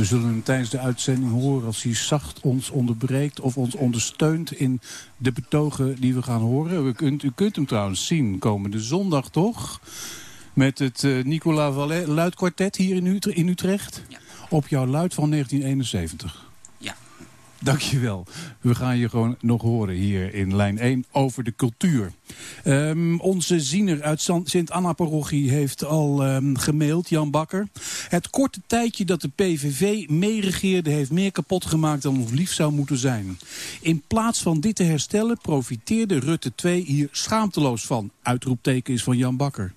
Zullen hem tijdens de uitzending horen als hij zacht ons onderbreekt... of ons ondersteunt in de betogen die we gaan horen. U kunt, u kunt hem trouwens zien komende zondag, toch? Met het uh, Nicola Vallet luidkwartet hier in, Utrecht, in Utrecht. Op jouw luid van 1971. Dankjewel. We gaan je gewoon nog horen hier in lijn 1 over de cultuur. Um, onze ziener uit Sint-Anna-parochie heeft al um, gemaild, Jan Bakker. Het korte tijdje dat de PVV meeregeerde heeft meer kapot gemaakt dan ons lief zou moeten zijn. In plaats van dit te herstellen profiteerde Rutte 2 hier schaamteloos van. Uitroepteken is van Jan Bakker.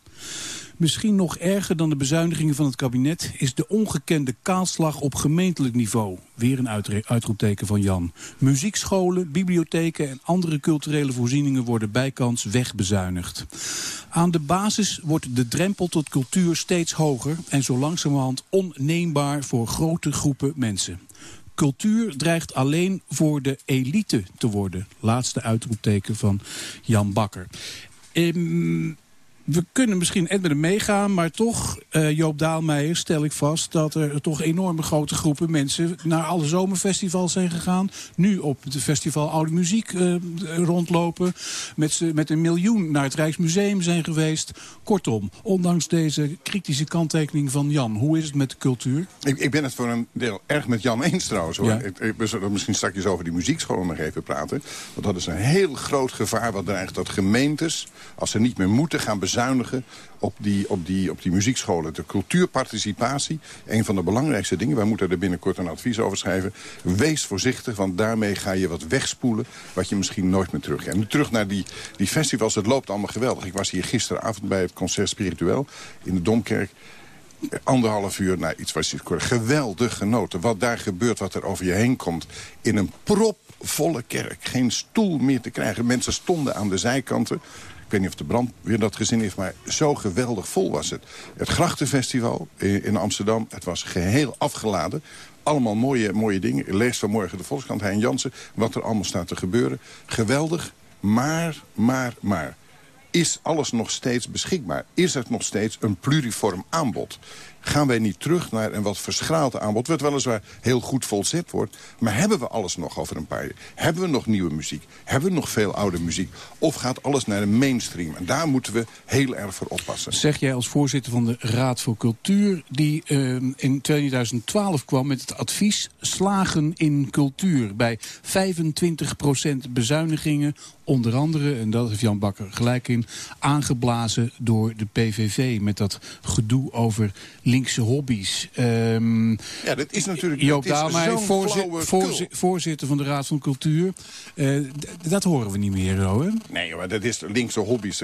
Misschien nog erger dan de bezuinigingen van het kabinet is de ongekende kaalslag op gemeentelijk niveau. Weer een uitroepteken van Jan. Muziekscholen, bibliotheken en andere culturele voorzieningen worden bijkans wegbezuinigd. Aan de basis wordt de drempel tot cultuur steeds hoger en zo langzamerhand onneembaar voor grote groepen mensen. Cultuur dreigt alleen voor de elite te worden. Laatste uitroepteken van Jan Bakker. Um, we kunnen misschien met hem meegaan, maar toch, uh, Joop Daalmeijer, stel ik vast dat er toch enorme grote groepen mensen naar alle zomerfestivals zijn gegaan. Nu op het festival Oude Muziek uh, rondlopen. Met, met een miljoen naar het Rijksmuseum zijn geweest. Kortom, ondanks deze kritische kanttekening van Jan, hoe is het met de cultuur? Ik, ik ben het voor een deel erg met Jan eens trouwens. Hoor. Ja. Ik, we zullen misschien straks over die muziekscholen nog even praten. Want dat is een heel groot gevaar wat dreigt dat gemeentes, als ze niet meer moeten gaan bezuinigen bezuinigen op die, op, die, op die muziekscholen. De cultuurparticipatie, een van de belangrijkste dingen. Wij moeten er binnenkort een advies over schrijven. Wees voorzichtig, want daarmee ga je wat wegspoelen... wat je misschien nooit meer terug. En terug naar die, die festivals, het loopt allemaal geweldig. Ik was hier gisteravond bij het concert Spiritueel in de Domkerk anderhalf uur, nou, iets was geweldig genoten. Wat daar gebeurt, wat er over je heen komt. In een propvolle kerk. Geen stoel meer te krijgen. Mensen stonden aan de zijkanten. Ik weet niet of de brand weer dat gezin heeft, maar zo geweldig vol was het. Het Grachtenfestival in Amsterdam, het was geheel afgeladen. Allemaal mooie, mooie dingen. Lees vanmorgen de Volkskrant, Hein Jansen, wat er allemaal staat te gebeuren. Geweldig, maar, maar, maar. Is alles nog steeds beschikbaar? Is het nog steeds een pluriform aanbod? Gaan wij niet terug naar een wat verschraald aanbod... wat weliswaar heel goed volzet wordt. Maar hebben we alles nog over een paar jaar? Hebben we nog nieuwe muziek? Hebben we nog veel oude muziek? Of gaat alles naar de mainstream? En daar moeten we heel erg voor oppassen. Zeg jij als voorzitter van de Raad voor Cultuur... die eh, in 2012 kwam met het advies slagen in cultuur... bij 25% bezuinigingen onder andere, en dat heeft Jan Bakker gelijk in... aangeblazen door de PVV met dat gedoe over linkse hobby's. Um, ja, dat is natuurlijk... Joop Daalmeij, voorzi voorzitter van de Raad van Cultuur. Uh, dat horen we niet meer, Rowan. Nee, maar dat is linkse hobby's.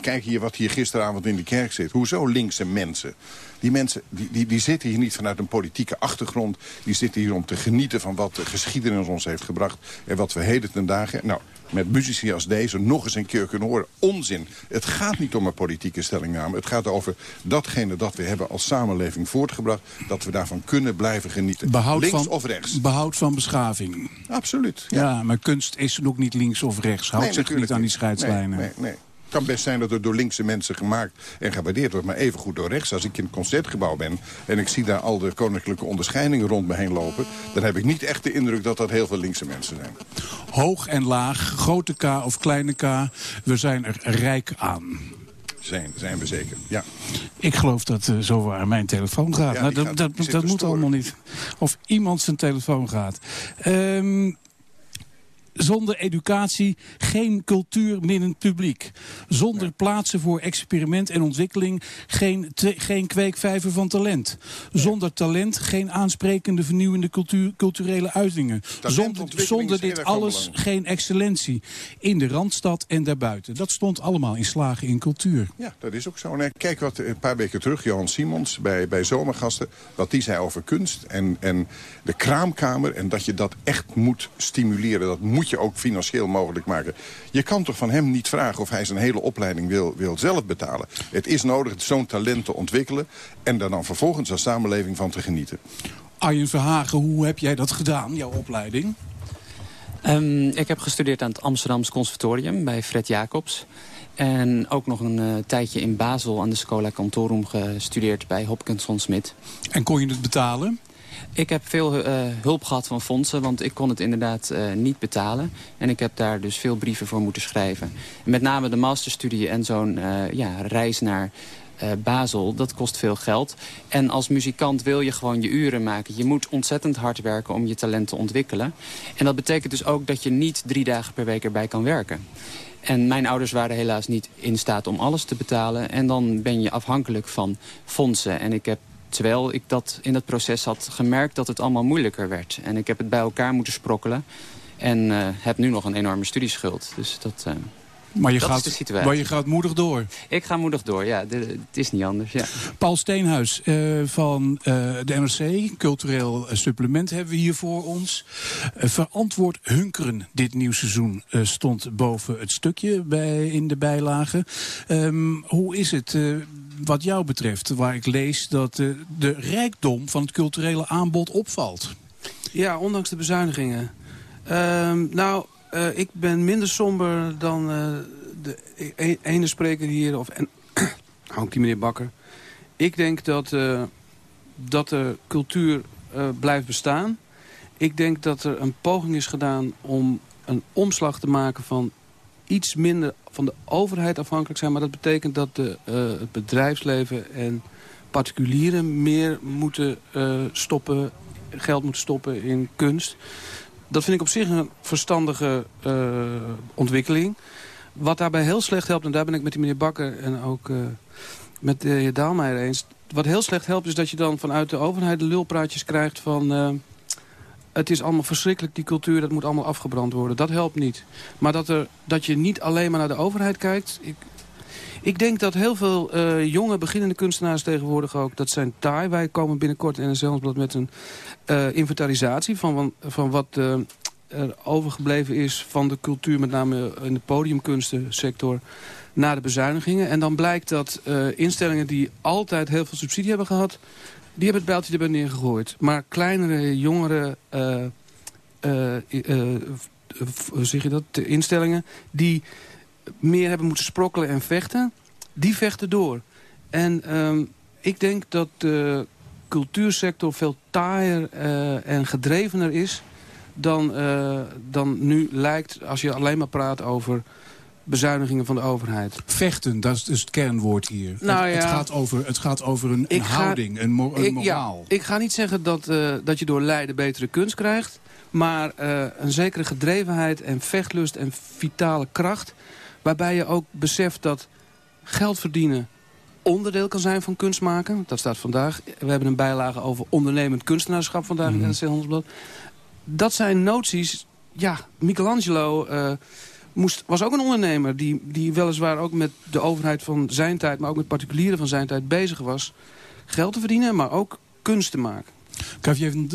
Kijk hier wat hier gisteravond in de kerk zit. Hoezo linkse mensen? Die mensen die, die, die zitten hier niet vanuit een politieke achtergrond. Die zitten hier om te genieten van wat de geschiedenis ons heeft gebracht. En wat we heden ten dagen... Nou, met muzici als deze nog eens een keer kunnen horen. Onzin. Het gaat niet om een politieke stellingname. Het gaat over datgene dat we hebben als samenleving voortgebracht. Dat we daarvan kunnen blijven genieten. Behoud links van, of rechts. Behoud van beschaving. Absoluut. Ja, maar kunst is ook niet links of rechts. Houd nee, zich niet aan die scheidslijnen. Nee, nee, nee. Het kan best zijn dat het door linkse mensen gemaakt en gewaardeerd wordt... maar even goed door rechts. Als ik in het concertgebouw ben en ik zie daar al de koninklijke onderscheidingen rond me heen lopen... dan heb ik niet echt de indruk dat dat heel veel linkse mensen zijn. Hoog en laag, grote K of kleine K, we zijn er rijk aan zijn, zijn we zeker, ja. Ik geloof dat uh, zo waar mijn telefoon gaat. Ja, nou, dat gaat, dat, dat moet allemaal niet. Of iemand zijn telefoon gaat. Um, zonder educatie geen cultuurminnend publiek. Zonder plaatsen voor experiment en ontwikkeling geen, geen kweekvijver van talent. Zonder talent geen aansprekende vernieuwende cultuur, culturele uitingen. Zonder, zonder dit alles geen excellentie. In de Randstad en daarbuiten. Dat stond allemaal in slagen in cultuur. Ja, dat is ook zo. kijk wat een paar weken terug, Johan Simons bij, bij Zomergasten... wat die zei over kunst en, en de kraamkamer... en dat je dat echt moet stimuleren. Dat moet je ook financieel mogelijk maken. Je kan toch van hem niet vragen of hij zijn hele opleiding wil, wil zelf betalen. Het is nodig zo'n talent te ontwikkelen... en daar dan vervolgens als samenleving van te genieten. Arjen Verhagen, hoe heb jij dat gedaan, jouw opleiding? Um, ik heb gestudeerd aan het Amsterdamse Conservatorium bij Fred Jacobs. En ook nog een uh, tijdje in Basel aan de Schola Cantorum gestudeerd bij Hopkinson Smit. En kon je het betalen? Ik heb veel uh, hulp gehad van fondsen, want ik kon het inderdaad uh, niet betalen. En ik heb daar dus veel brieven voor moeten schrijven. Met name de masterstudie en zo'n uh, ja, reis naar Basel, dat kost veel geld. En als muzikant wil je gewoon je uren maken. Je moet ontzettend hard werken om je talent te ontwikkelen. En dat betekent dus ook dat je niet drie dagen per week erbij kan werken. En mijn ouders waren helaas niet in staat om alles te betalen. En dan ben je afhankelijk van fondsen. En ik heb Terwijl ik dat in dat proces had gemerkt dat het allemaal moeilijker werd. En ik heb het bij elkaar moeten sprokkelen. En uh, heb nu nog een enorme studieschuld. Dus dat, uh, maar je, dat gaat, is de situatie. maar je gaat moedig door. Ik ga moedig door, ja. De, het is niet anders, ja. Paul Steenhuis uh, van de NRC, cultureel supplement hebben we hier voor ons. verantwoord hunkeren dit nieuwseizoen stond boven het stukje bij, in de bijlage. Um, hoe is het wat jou betreft, waar ik lees dat de rijkdom van het culturele aanbod opvalt. Ja, ondanks de bezuinigingen. Uh, nou, uh, ik ben minder somber dan uh, de e ene spreker hier, of en, die meneer Bakker. Ik denk dat, dat de cultuur blijft bestaan. Ik denk dat er een poging is gedaan om een omslag te maken van iets minder van de overheid afhankelijk zijn. Maar dat betekent dat de, uh, het bedrijfsleven en particulieren meer moeten uh, stoppen, geld moeten stoppen in kunst. Dat vind ik op zich een verstandige uh, ontwikkeling. Wat daarbij heel slecht helpt, en daar ben ik met die meneer Bakker en ook met de heer Daalmeijer eens. Wat heel slecht helpt is dat je dan vanuit de overheid lulpraatjes krijgt van het is allemaal verschrikkelijk, die cultuur, dat moet allemaal afgebrand worden. Dat helpt niet. Maar dat, er, dat je niet alleen maar naar de overheid kijkt... Ik, ik denk dat heel veel uh, jonge beginnende kunstenaars tegenwoordig ook... dat zijn taai. Wij komen binnenkort in een zelfsblad met een uh, inventarisatie... van, van wat uh, er overgebleven is van de cultuur... met name in de podiumkunstensector na de bezuinigingen. En dan blijkt dat instellingen die altijd heel veel subsidie hebben gehad... Die hebben het bijltje erbij neergegooid. Maar kleinere, jongere, uh, uh, hoe zeg je dat, instellingen... die meer hebben moeten sprokkelen en vechten, die vechten door. En um, ik denk dat de cultuursector veel taaier eh, en gedrevener is... Dan, eh, dan nu lijkt als je alleen maar praat over bezuinigingen van de overheid. Vechten, dat is dus het kernwoord hier. Nou het, ja. het, gaat over, het gaat over een, een Ik ga- houding, een, mo- een ik, moraal. Ja, ik ga niet zeggen dat, eh, dat je door lijden betere kunst krijgt. Maar eh, een zekere gedrevenheid en vechtlust en vitale kracht. Waarbij je ook beseft dat geld verdienen onderdeel kan zijn van kunst maken. Dat staat vandaag. We hebben een bijlage over ondernemend kunstenaarschap vandaag in het Handelsblad. Dat zijn noties... Ja, Michelangelo eh, moest, was ook een ondernemer... Die, die weliswaar ook met de overheid van zijn tijd... maar ook met particulieren van zijn tijd bezig was... geld te verdienen, maar ook kunst te maken.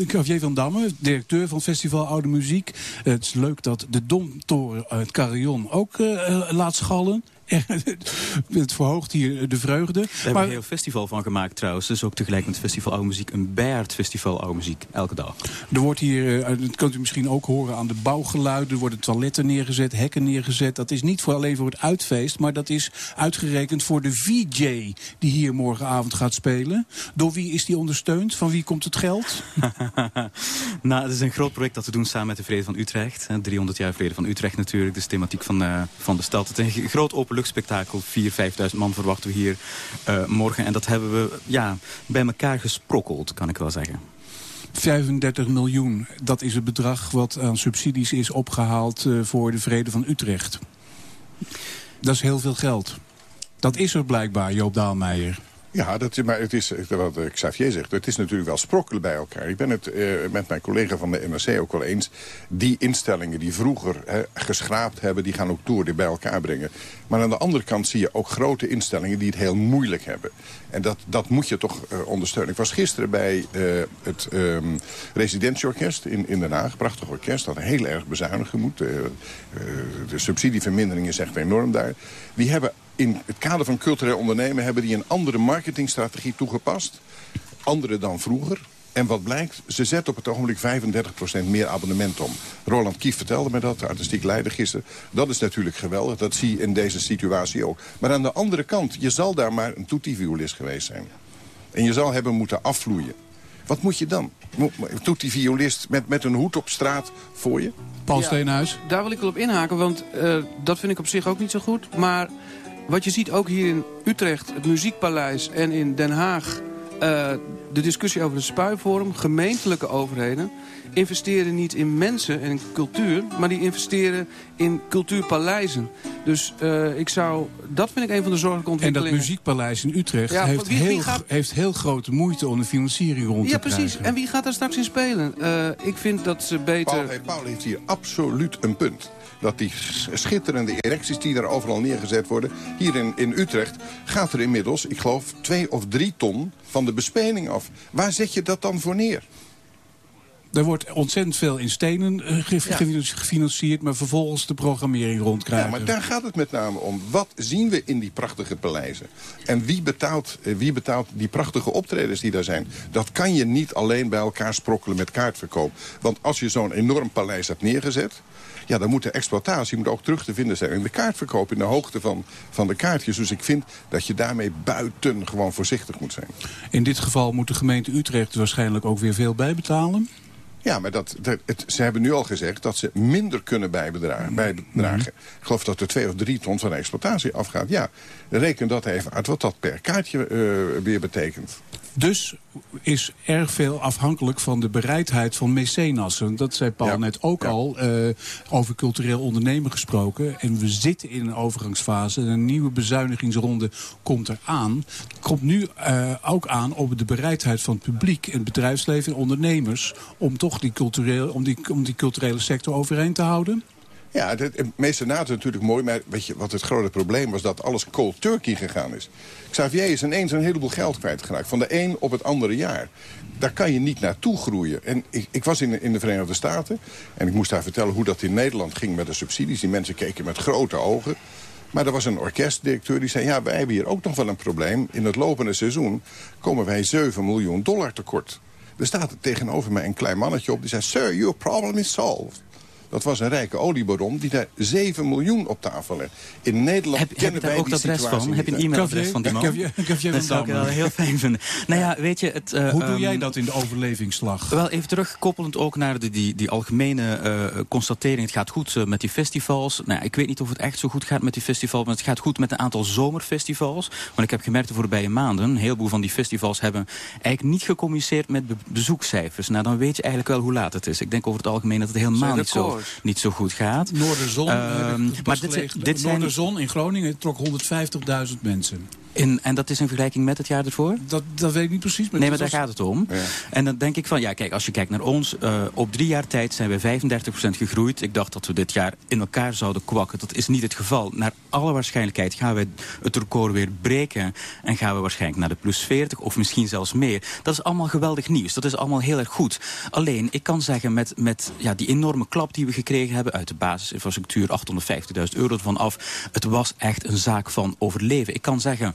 Xavier van, Damme, directeur van het Festival Oude Muziek. Het is leuk dat de Domtoren uit Carillon ook eh, laat schallen. het verhoogt hier de vreugde. We hebben Maar een heel festival van gemaakt trouwens. Dus ook tegelijk met het Festival Oude Muziek. Een Baird Festival Oude Muziek. Elke dag. er wordt hier, eh, dat kunt u misschien ook horen aan de bouwgeluiden. Er worden toiletten neergezet, hekken neergezet. Dat is niet voor alleen voor het uitfeest. Maar dat is uitgerekend voor de VJ die hier morgenavond gaat spelen. Door wie is die ondersteund? Van wie komt het geld? nou, het is een groot project dat we doen samen met de Vrede van Utrecht. hè, 300 jaar Vrede van Utrecht natuurlijk. Dus thematiek van, eh, van de stad. Het is een groot openluchtspektakel. 4.000, 5.000 man verwachten we hier eh, morgen. En dat hebben we ja, bij elkaar gesprokkeld, kan ik wel zeggen. 35 miljoen, dat is het bedrag wat aan subsidies is opgehaald eh, voor de Vrede van Utrecht. Dat is heel veel geld. Dat is er blijkbaar, Joop Daalmeijer. Ja, dat, maar het is eh, wat Xavier zegt. Het is natuurlijk wel sprokkelen bij elkaar. Ik ben het eh, met mijn collega van de NRC ook wel eens. Die instellingen die vroeger geschraapt hebben... die gaan ook die bij elkaar brengen. Maar aan de andere kant zie je ook grote instellingen... die het heel moeilijk hebben. En dat, dat moet je toch eh, ondersteunen. Ik was gisteren bij het ehm residentieorkest in, in Den Haag. Prachtig orkest, dat heel erg bezuinigen moet. De subsidievermindering is echt enorm daar. Die hebben in het kader van cultureel ondernemen... hebben die een andere marketingstrategie toegepast. Andere dan vroeger. En wat blijkt, ze zetten op het ogenblik 35% meer abonnement om. Roland Kief vertelde me dat, de artistiek leider gisteren. Dat is natuurlijk geweldig, dat zie je in deze situatie ook. Maar aan de andere kant, je zal daar maar een toetie-violist geweest zijn. En je zal hebben moeten afvloeien. Wat moet je dan? Mo- Een toetie-violist met, met een hoed op straat voor je? Paul Ja. Steenhuis. Daar wil ik wel op inhaken, want eh, dat vind ik op zich ook niet zo goed. Maar wat je ziet ook hier in Utrecht, het Muziekpaleis en in Den Haag... eh, de discussie over het spuiforum, gemeentelijke overheden... investeren niet in mensen en in cultuur, maar die investeren in cultuurpaleizen. Dus eh, ik zou, dat vind ik een van de zorgelijke En dat ontwikkelingen. muziekpaleis in Utrecht Ja, heeft, wie- wie heel, gaat- heeft heel grote moeite om de financiering rond Ja, te precies. krijgen. En wie gaat daar straks in spelen? Eh, ik vind dat ze beter... Paul, hey, Paul heeft hier absoluut een punt. Dat die sch- schitterende erecties die daar overal neergezet worden... hier in, in Utrecht gaat er inmiddels, ik geloof, twee of drie ton van de bespeling af. Waar zet je dat dan voor neer? Er wordt ontzettend veel in stenen eh, ge- gefinancierd... maar vervolgens de programmering rondkrijgen. Ja, maar daar gaat het met name om. Wat zien we in die prachtige paleizen? En wie betaalt, eh, wie betaalt die prachtige optredens die daar zijn? Dat kan je niet alleen bij elkaar sprokkelen met kaartverkoop. Want als je zo'n enorm paleis hebt neergezet... Ja, dan moet de exploitatie moet ook terug te vinden zijn. En de kaartverkoop in de hoogte van, van de kaartjes. Dus ik vind dat je daarmee buiten gewoon voorzichtig moet zijn. In dit geval moet de gemeente Utrecht waarschijnlijk ook weer veel bijbetalen. Ja, maar dat, dat, het, ze hebben nu al gezegd dat ze minder kunnen bijbedragen. bijdragen. Ik geloof dat er twee of drie ton van de exploitatie afgaat. Ja, reken dat even uit wat dat per kaartje eh, weer betekent. Dus is erg veel afhankelijk van de bereidheid van mecenassen. Dat zei Paul net ook al, eh, over cultureel ondernemen gesproken. En we zitten in een overgangsfase. En een nieuwe bezuinigingsronde komt eraan. Komt nu eh, ook aan op de bereidheid van het publiek... en het bedrijfsleven en ondernemers... om toch die, cultureel, om die, om die culturele sector overeind te houden? Ja, het, mecenaat is natuurlijk mooi, maar weet je wat het grote probleem was? Dat alles cold turkey gegaan is. Xavier is ineens een heleboel geld kwijtgeraakt. Van de een op het andere jaar. Daar kan je niet naartoe groeien. En ik, ik was in, in de Verenigde Staten en ik moest daar vertellen hoe dat in Nederland ging met de subsidies. Die mensen keken met grote ogen. Maar er was een orkestdirecteur die zei... ja, wij hebben hier ook nog wel een probleem. In het lopende seizoen komen wij 7 miljoen dollar tekort. Er staat er tegenover mij een klein mannetje op die zei... Sir, your problem is solved. Dat was een rijke oliebaron die daar 7 miljoen op tafel legt. In Nederland Heb, heb kennen je daar wij ook die adres situatie van? Heb je een e-mailadres van die man? dat zou ik wel heel fijn vinden. Nou ja, weet je... Het, eh, Hoe doe ehm, jij dat in de overlevingsslag? Wel even terugkoppelend ook naar de, die, die algemene eh, constatering. Het gaat goed eh, met die festivals. Nou, ik weet niet of het echt zo goed gaat met die festivals. Maar het gaat goed met een aantal zomerfestivals. Want ik heb gemerkt de voorbije maanden... een heleboel van die festivals hebben eigenlijk niet gecommuniceerd met be- bezoekcijfers. Nou, dan weet je eigenlijk wel hoe laat het is. Ik denk over het algemeen dat het helemaal niet zo. Niet zo goed gaat. Noorderzon, Ehm, ik pas maar dit, dit zijn Noorderzon in Groningen trok 150.000 mensen. In, en dat is in vergelijking met het jaar ervoor? Dat, dat weet ik niet precies. nee, maar daar was- gaat het om. En dan denk ik van, ja, kijk, als je kijkt naar ons... eh, op drie jaar tijd zijn we 35% gegroeid. Ik dacht dat we dit jaar in elkaar zouden kwakken. Dat is niet het geval. Naar alle waarschijnlijkheid gaan we het record weer breken... en gaan we waarschijnlijk naar de plus 40 of misschien zelfs meer. Dat is allemaal geweldig nieuws. Dat is allemaal heel erg goed. Alleen, ik kan zeggen, met, met ja, die enorme klap die we gekregen hebben... uit de basisinfrastructuur, 850.000 euro ervan af... het was echt een zaak van overleven. Ik kan zeggen...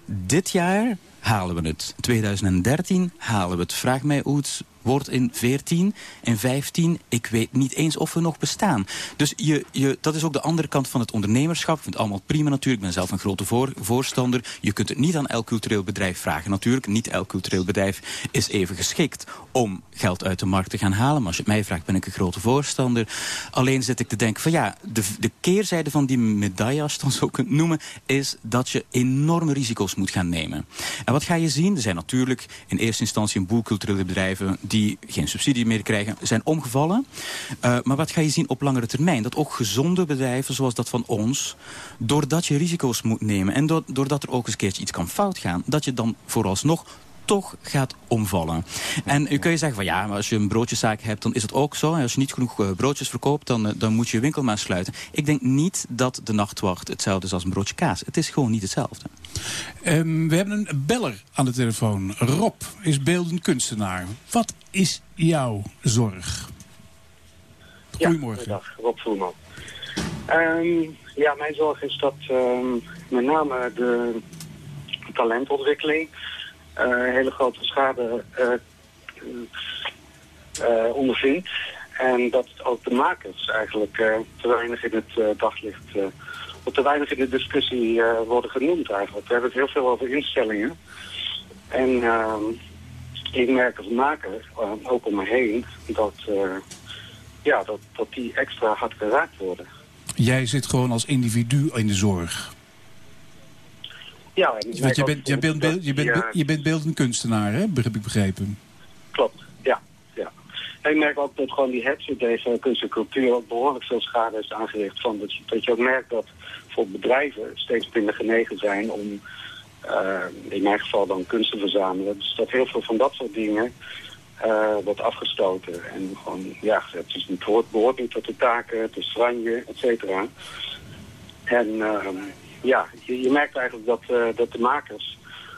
Dit jaar halen we het. 2013 halen we het. Vraag mij hoe het wordt in 14 en 15. Ik weet niet eens of we nog bestaan. Dus je, je, dat is ook de andere kant van het ondernemerschap. Ik vind het allemaal prima natuurlijk. Ik ben zelf een grote voor, voorstander. Je kunt het niet aan elk cultureel bedrijf vragen natuurlijk. Niet elk cultureel bedrijf is even geschikt om geld uit de markt te gaan halen. Maar als je het mij vraagt ben ik een grote voorstander. Alleen zit ik te denken van ja, de, de keerzijde van die medaille, als je het dan zo kunt noemen... is dat je enorme risico's moet gaan nemen. En wat ga je zien? Er zijn natuurlijk in eerste instantie een boel culturele bedrijven... die geen subsidie meer krijgen, zijn omgevallen. Uh, maar wat ga je zien op langere termijn? Dat ook gezonde bedrijven, zoals dat van ons... doordat je risico's moet nemen en doordat er ook eens een keertje iets kan fout gaan... dat je dan vooralsnog toch gaat omvallen. En u kun je zeggen van ja, maar als je een broodjeszaak hebt, dan is het ook zo. En als je niet genoeg uh, broodjes verkoopt, dan, uh, dan moet je je winkel maar sluiten. Ik denk niet dat de nachtwacht hetzelfde is als een broodje kaas. Het is gewoon niet hetzelfde. Um, we hebben een beller aan de telefoon. Rob is beeldend kunstenaar. Wat is jouw zorg? Goedemorgen. Ja, Rob Voerman. Um, ja, mijn zorg is dat um, met name de talentontwikkeling hele grote schade uh, uh, ondervindt. En dat ook de makers eigenlijk te weinig in het daglicht, of te weinig in de discussie worden genoemd eigenlijk. We hebben het heel veel over instellingen. En ik merk als maker, ook om me heen, dat, ja, dat, dat die extra hard geraakt worden. Jij zit gewoon als individu in de zorg. Ja, Want je bent, je, bent beeld, je, bent, ja. je bent beeldend kunstenaar, hè? heb ik begrepen. Klopt, ja. ja. En ik merk ook dat gewoon die hetze deze kunst en cultuur ook behoorlijk veel schade is aangericht. Van dat, je, dat je ook merkt dat bijvoorbeeld bedrijven steeds minder genegen zijn om, uh, in mijn geval dan kunst te verzamelen. Dus dat heel veel van dat soort dingen uh, wordt afgestoten. En gewoon, ja, het is niet, behoort, behoort niet tot de taken, het is franje, et cetera. En... Uh, ja, je, je, merkt eigenlijk dat, uh, dat de makers,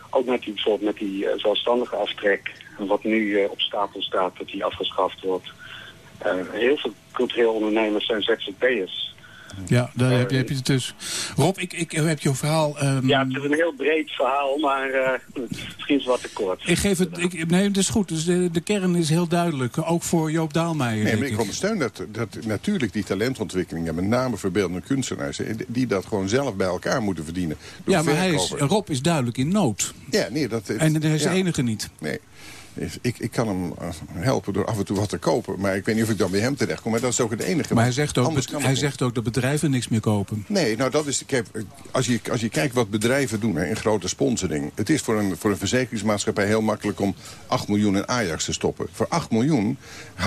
ook met die, bijvoorbeeld met die uh, zelfstandige aftrek, wat nu uh, op stapel staat, dat die afgeschaft wordt. heel veel cultureel ondernemers zijn ZZP'ers. Ja, daar heb je, heb je het dus. Rob, ik, ik heb jouw verhaal... Um... Ja, het is een heel breed verhaal, maar uh, misschien is wat te kort. Ik geef het... Ik, nee, dat is goed. Dus de, de kern is heel duidelijk. Ook voor Joop Daalmeijer. Nee, maar ik ondersteun dat, dat natuurlijk die talentontwikkeling... en met name verbeeldende kunstenaars... die dat gewoon zelf bij elkaar moeten verdienen. Ja, maar hij is, Rob is duidelijk in nood. Ja, nee, dat... Het, en hij is ja. de enige niet. Nee. Ik, ik kan hem helpen door af en toe wat te kopen. Maar ik weet niet of ik dan bij hem terecht kom. Maar dat is ook het enige. Maar hij zegt ook, dat, hij zegt ook dat bedrijven niks meer kopen. Nee, nou dat is... Als, je, als je kijkt wat bedrijven doen hè, in grote sponsoring. Het is voor een, voor een verzekeringsmaatschappij heel makkelijk om 8 miljoen in Ajax te stoppen. Voor 8 miljoen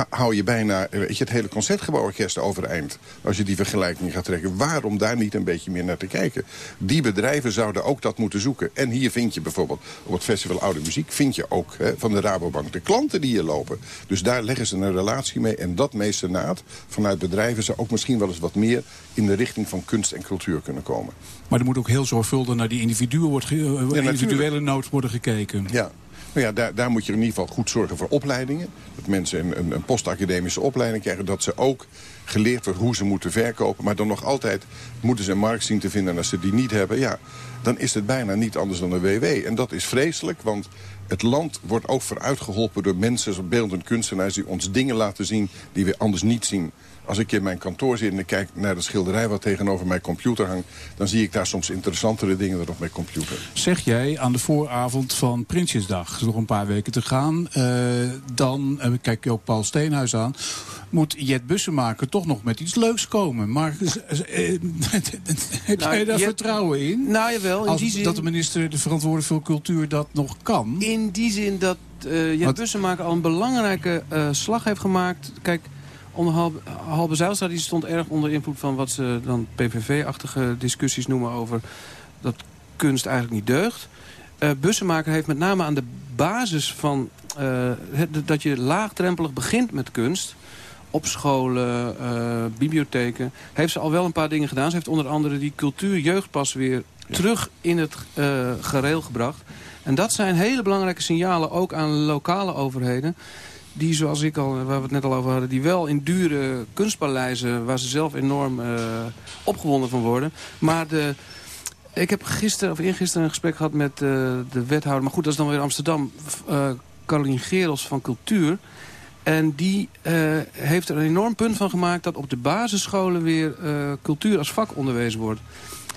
hou je bijna weet je, het hele Concertgebouworkest overeind. Als je die vergelijking gaat trekken. Waarom daar niet een beetje meer naar te kijken? Die bedrijven zouden ook dat moeten zoeken. En hier vind je bijvoorbeeld op het Festival Oude Muziek... vind je ook hè, van de Rabobank de klanten die hier lopen. Dus daar leggen ze een relatie mee. En dat mecenaat vanuit bedrijven zou ook misschien wel eens wat meer... in de richting van kunst en cultuur kunnen komen. Maar er moet ook heel zorgvuldig naar die individuen wordt ja, individuele nood worden gekeken. Ja. Nou ja, daar, daar moet je in ieder geval goed zorgen voor opleidingen. Dat mensen een, een, een postacademische opleiding krijgen. Dat ze ook geleerd wordt hoe ze moeten verkopen. Maar dan nog altijd moeten ze een markt zien te vinden. En als ze die niet hebben, ja, dan is het bijna niet anders dan een WW. En dat is vreselijk, want het land wordt ook vooruitgeholpen door mensen... beeldend kunstenaars die ons dingen laten zien die we anders niet zien. Als ik in mijn kantoor zit en ik kijk naar de schilderij... wat tegenover mijn computer hangt... dan zie ik daar soms interessantere dingen dan op mijn computer. Zeg jij aan de vooravond van Prinsjesdag, nog een paar weken te gaan... Uh, dan, uh, kijk je ook Paul Steenhuis aan... moet Jet Bussemaker toch nog met iets leuks komen. Maar uh, heb nou, jij daar Jet, vertrouwen in? Nou jawel, in Als, die zin... Dat de minister, de verantwoordelijke voor cultuur, dat nog kan? In die zin dat Jet Wat? Bussemaker al een belangrijke slag heeft gemaakt... Kijk, onder Halbe, Zijlstra die stond erg onder invloed van wat ze dan PVV-achtige discussies noemen over dat kunst eigenlijk niet deugt. Uh, Bussemaker heeft met name aan de basis van uh, het, dat je laagdrempelig begint met kunst op scholen, uh, bibliotheken, heeft ze al wel een paar dingen gedaan. Ze heeft onder andere die cultuur-jeugdpas weer ja. terug in het gereel gebracht. En dat zijn hele belangrijke signalen ook aan lokale overheden die, zoals ik al, waar we het net al over hadden... die wel in dure kunstpaleizen, waar ze zelf enorm uh, opgewonden van worden. Maar de, ik heb gisteren of eergisteren een gesprek gehad met uh, de wethouder... maar goed, dat is dan weer Amsterdam, uh, Carolien Gerels van Cultuur... En die heeft er een enorm punt van gemaakt... dat op de basisscholen weer cultuur als vak onderwezen wordt.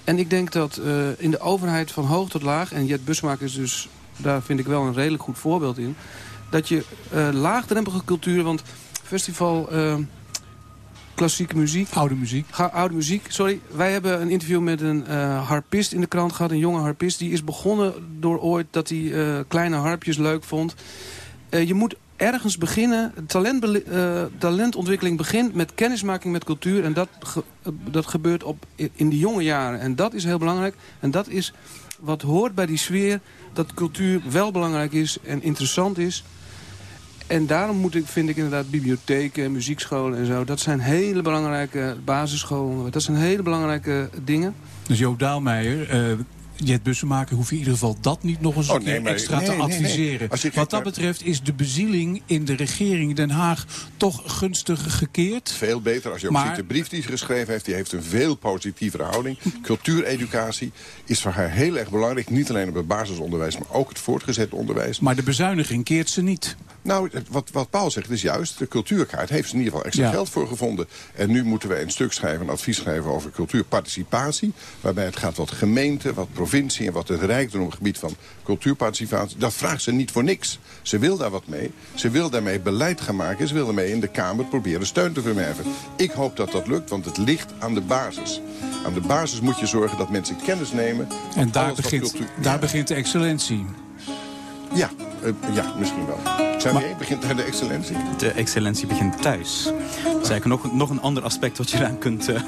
En ik denk dat in de overheid van hoog tot laag... en Jet Busmaak is dus, daar vind ik wel een redelijk goed voorbeeld in dat je uh, laagdrempelige cultuur... want festival uh, klassieke muziek... Oude muziek. Ga, oude muziek, sorry. Wij hebben een interview met een uh, harpist in de krant gehad. Een jonge harpist. Die is begonnen door ooit dat hij kleine harpjes leuk vond. je moet ergens beginnen. Talent, talentontwikkeling begint met kennismaking met cultuur. En dat, ge, dat gebeurt op, in de jonge jaren. En dat is heel belangrijk. En dat is wat hoort bij die sfeer... dat cultuur wel belangrijk is en interessant is... En daarom moet ik, vind ik inderdaad bibliotheken, muziekscholen en zo... dat zijn hele belangrijke basisscholen. Dat zijn hele belangrijke dingen. Dus Joop Daalmeijer, uh, Jet Bussemaker hoef je in ieder geval dat niet nog eens oh, nee, maar, extra nee, te nee, adviseren. nee. Wat dat betreft is de bezieling in de regering Den Haag toch gunstig gekeerd. Veel beter als je ook Maar- ziet de brief die ze geschreven heeft. Die heeft een veel positievere houding. Cultuureducatie is voor haar heel erg belangrijk. Niet alleen op het basisonderwijs, maar ook het voortgezet onderwijs. Maar de bezuiniging keert ze niet. Nou, wat, wat Paul zegt is juist. De cultuurkaart heeft ze in ieder geval extra Ja. geld voor gevonden. En nu moeten wij een stuk schrijven, een advies schrijven over cultuurparticipatie. Waarbij het gaat wat gemeente, wat provincie en wat het Rijk doen op het gebied van cultuurparticipatie. Dat vraagt ze niet voor niks. Ze wil daar wat mee. Ze wil daarmee beleid gaan maken. Ze wil daarmee in de Kamer proberen steun te verwerven. Ik hoop dat dat lukt, want het ligt aan de basis. Aan de basis moet je zorgen dat mensen kennis nemen. En daar begint, cultuur- daar begint de excellentie. Ja, eh, ja, misschien wel. Xavier, begint de excellentie? De excellentie begint thuis. Dat is eigenlijk nog, nog een ander aspect wat je, eraan kunt, eh,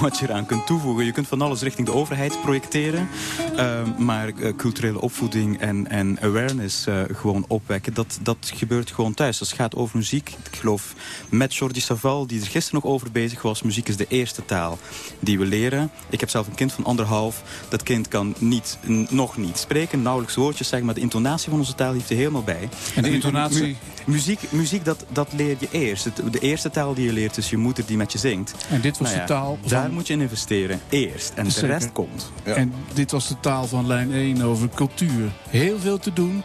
wat je eraan kunt toevoegen. Je kunt van alles richting de overheid projecteren. eh, maar culturele opvoeding en, en awareness gewoon opwekken, dat, dat gebeurt gewoon thuis. Dat gaat over muziek. Ik geloof met Jordi Saval, die er gisteren nog over bezig was. Muziek is de eerste taal die we leren. Ik heb zelf een kind van anderhalf. Dat kind kan niet, nog niet spreken, nauwelijks woordjes zeggen. Maar de intonatie van onze taal heeft helemaal bij. En de intonatie? mu- muziek, muziek dat, dat leer je eerst. Het- de eerste taal die je leert is je moeder die met je zingt. En dit was Nou de taal van- Daar moet je in investeren. Eerst. En de rest komt. En dit was de taal van lijn 1 over cultuur. Heel veel te doen,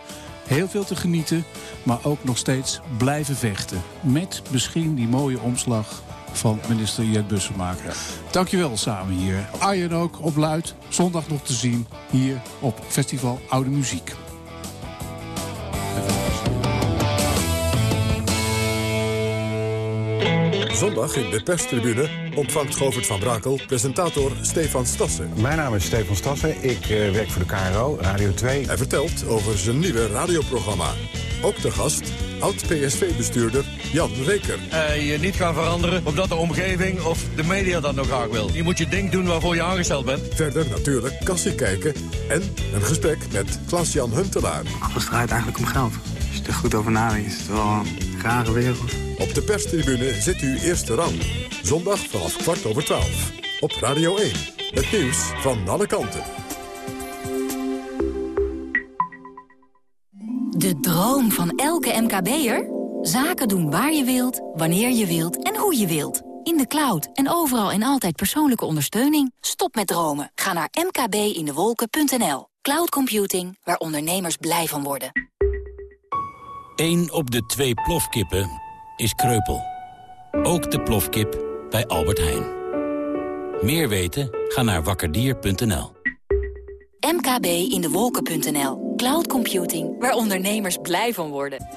heel veel te genieten, maar ook nog steeds blijven vechten. Met misschien die mooie omslag van minister Jet Bussemaker. Dankjewel samen hier. Arjen ook op Luid, zondag nog te zien hier op Festival Oude Muziek. Zondag in de perstribune ontvangt Govert van Brakel presentator Stefan Stassen. Mijn naam is Stefan Stassen. Ik eh, werk voor de KRO, Radio 2. Hij vertelt over zijn nieuwe radioprogramma. Ook de gast, oud-PSV-bestuurder Jan Reker. eh, je niet gaan veranderen omdat de omgeving of de media dat nog graag wil. Je moet je ding doen waarvoor je aangesteld bent. Verder natuurlijk kassie kijken en een gesprek met Klaas-Jan Huntelaar. Alles draait eigenlijk om geld. Als je er goed over nadenkt, is het wel een rare wereld. Op de perstribune zit u eerste rang. Zondag vanaf kwart over twaalf. Op Radio 1. Het nieuws van alle kanten. De droom van elke MKB'er? Zaken doen waar je wilt, wanneer je wilt en hoe je wilt. in de cloud en overal en altijd persoonlijke ondersteuning? Stop met dromen. Ga naar mkbindewolken.nl. Cloud computing, waar ondernemers blij van worden. 1 op de twee plofkippen is kreupel. Ook de plofkip bij Albert Heijn. Meer weten? Ga naar wakkerdier.nl. mkbindewolken.nl. Cloud computing, waar ondernemers blij van worden.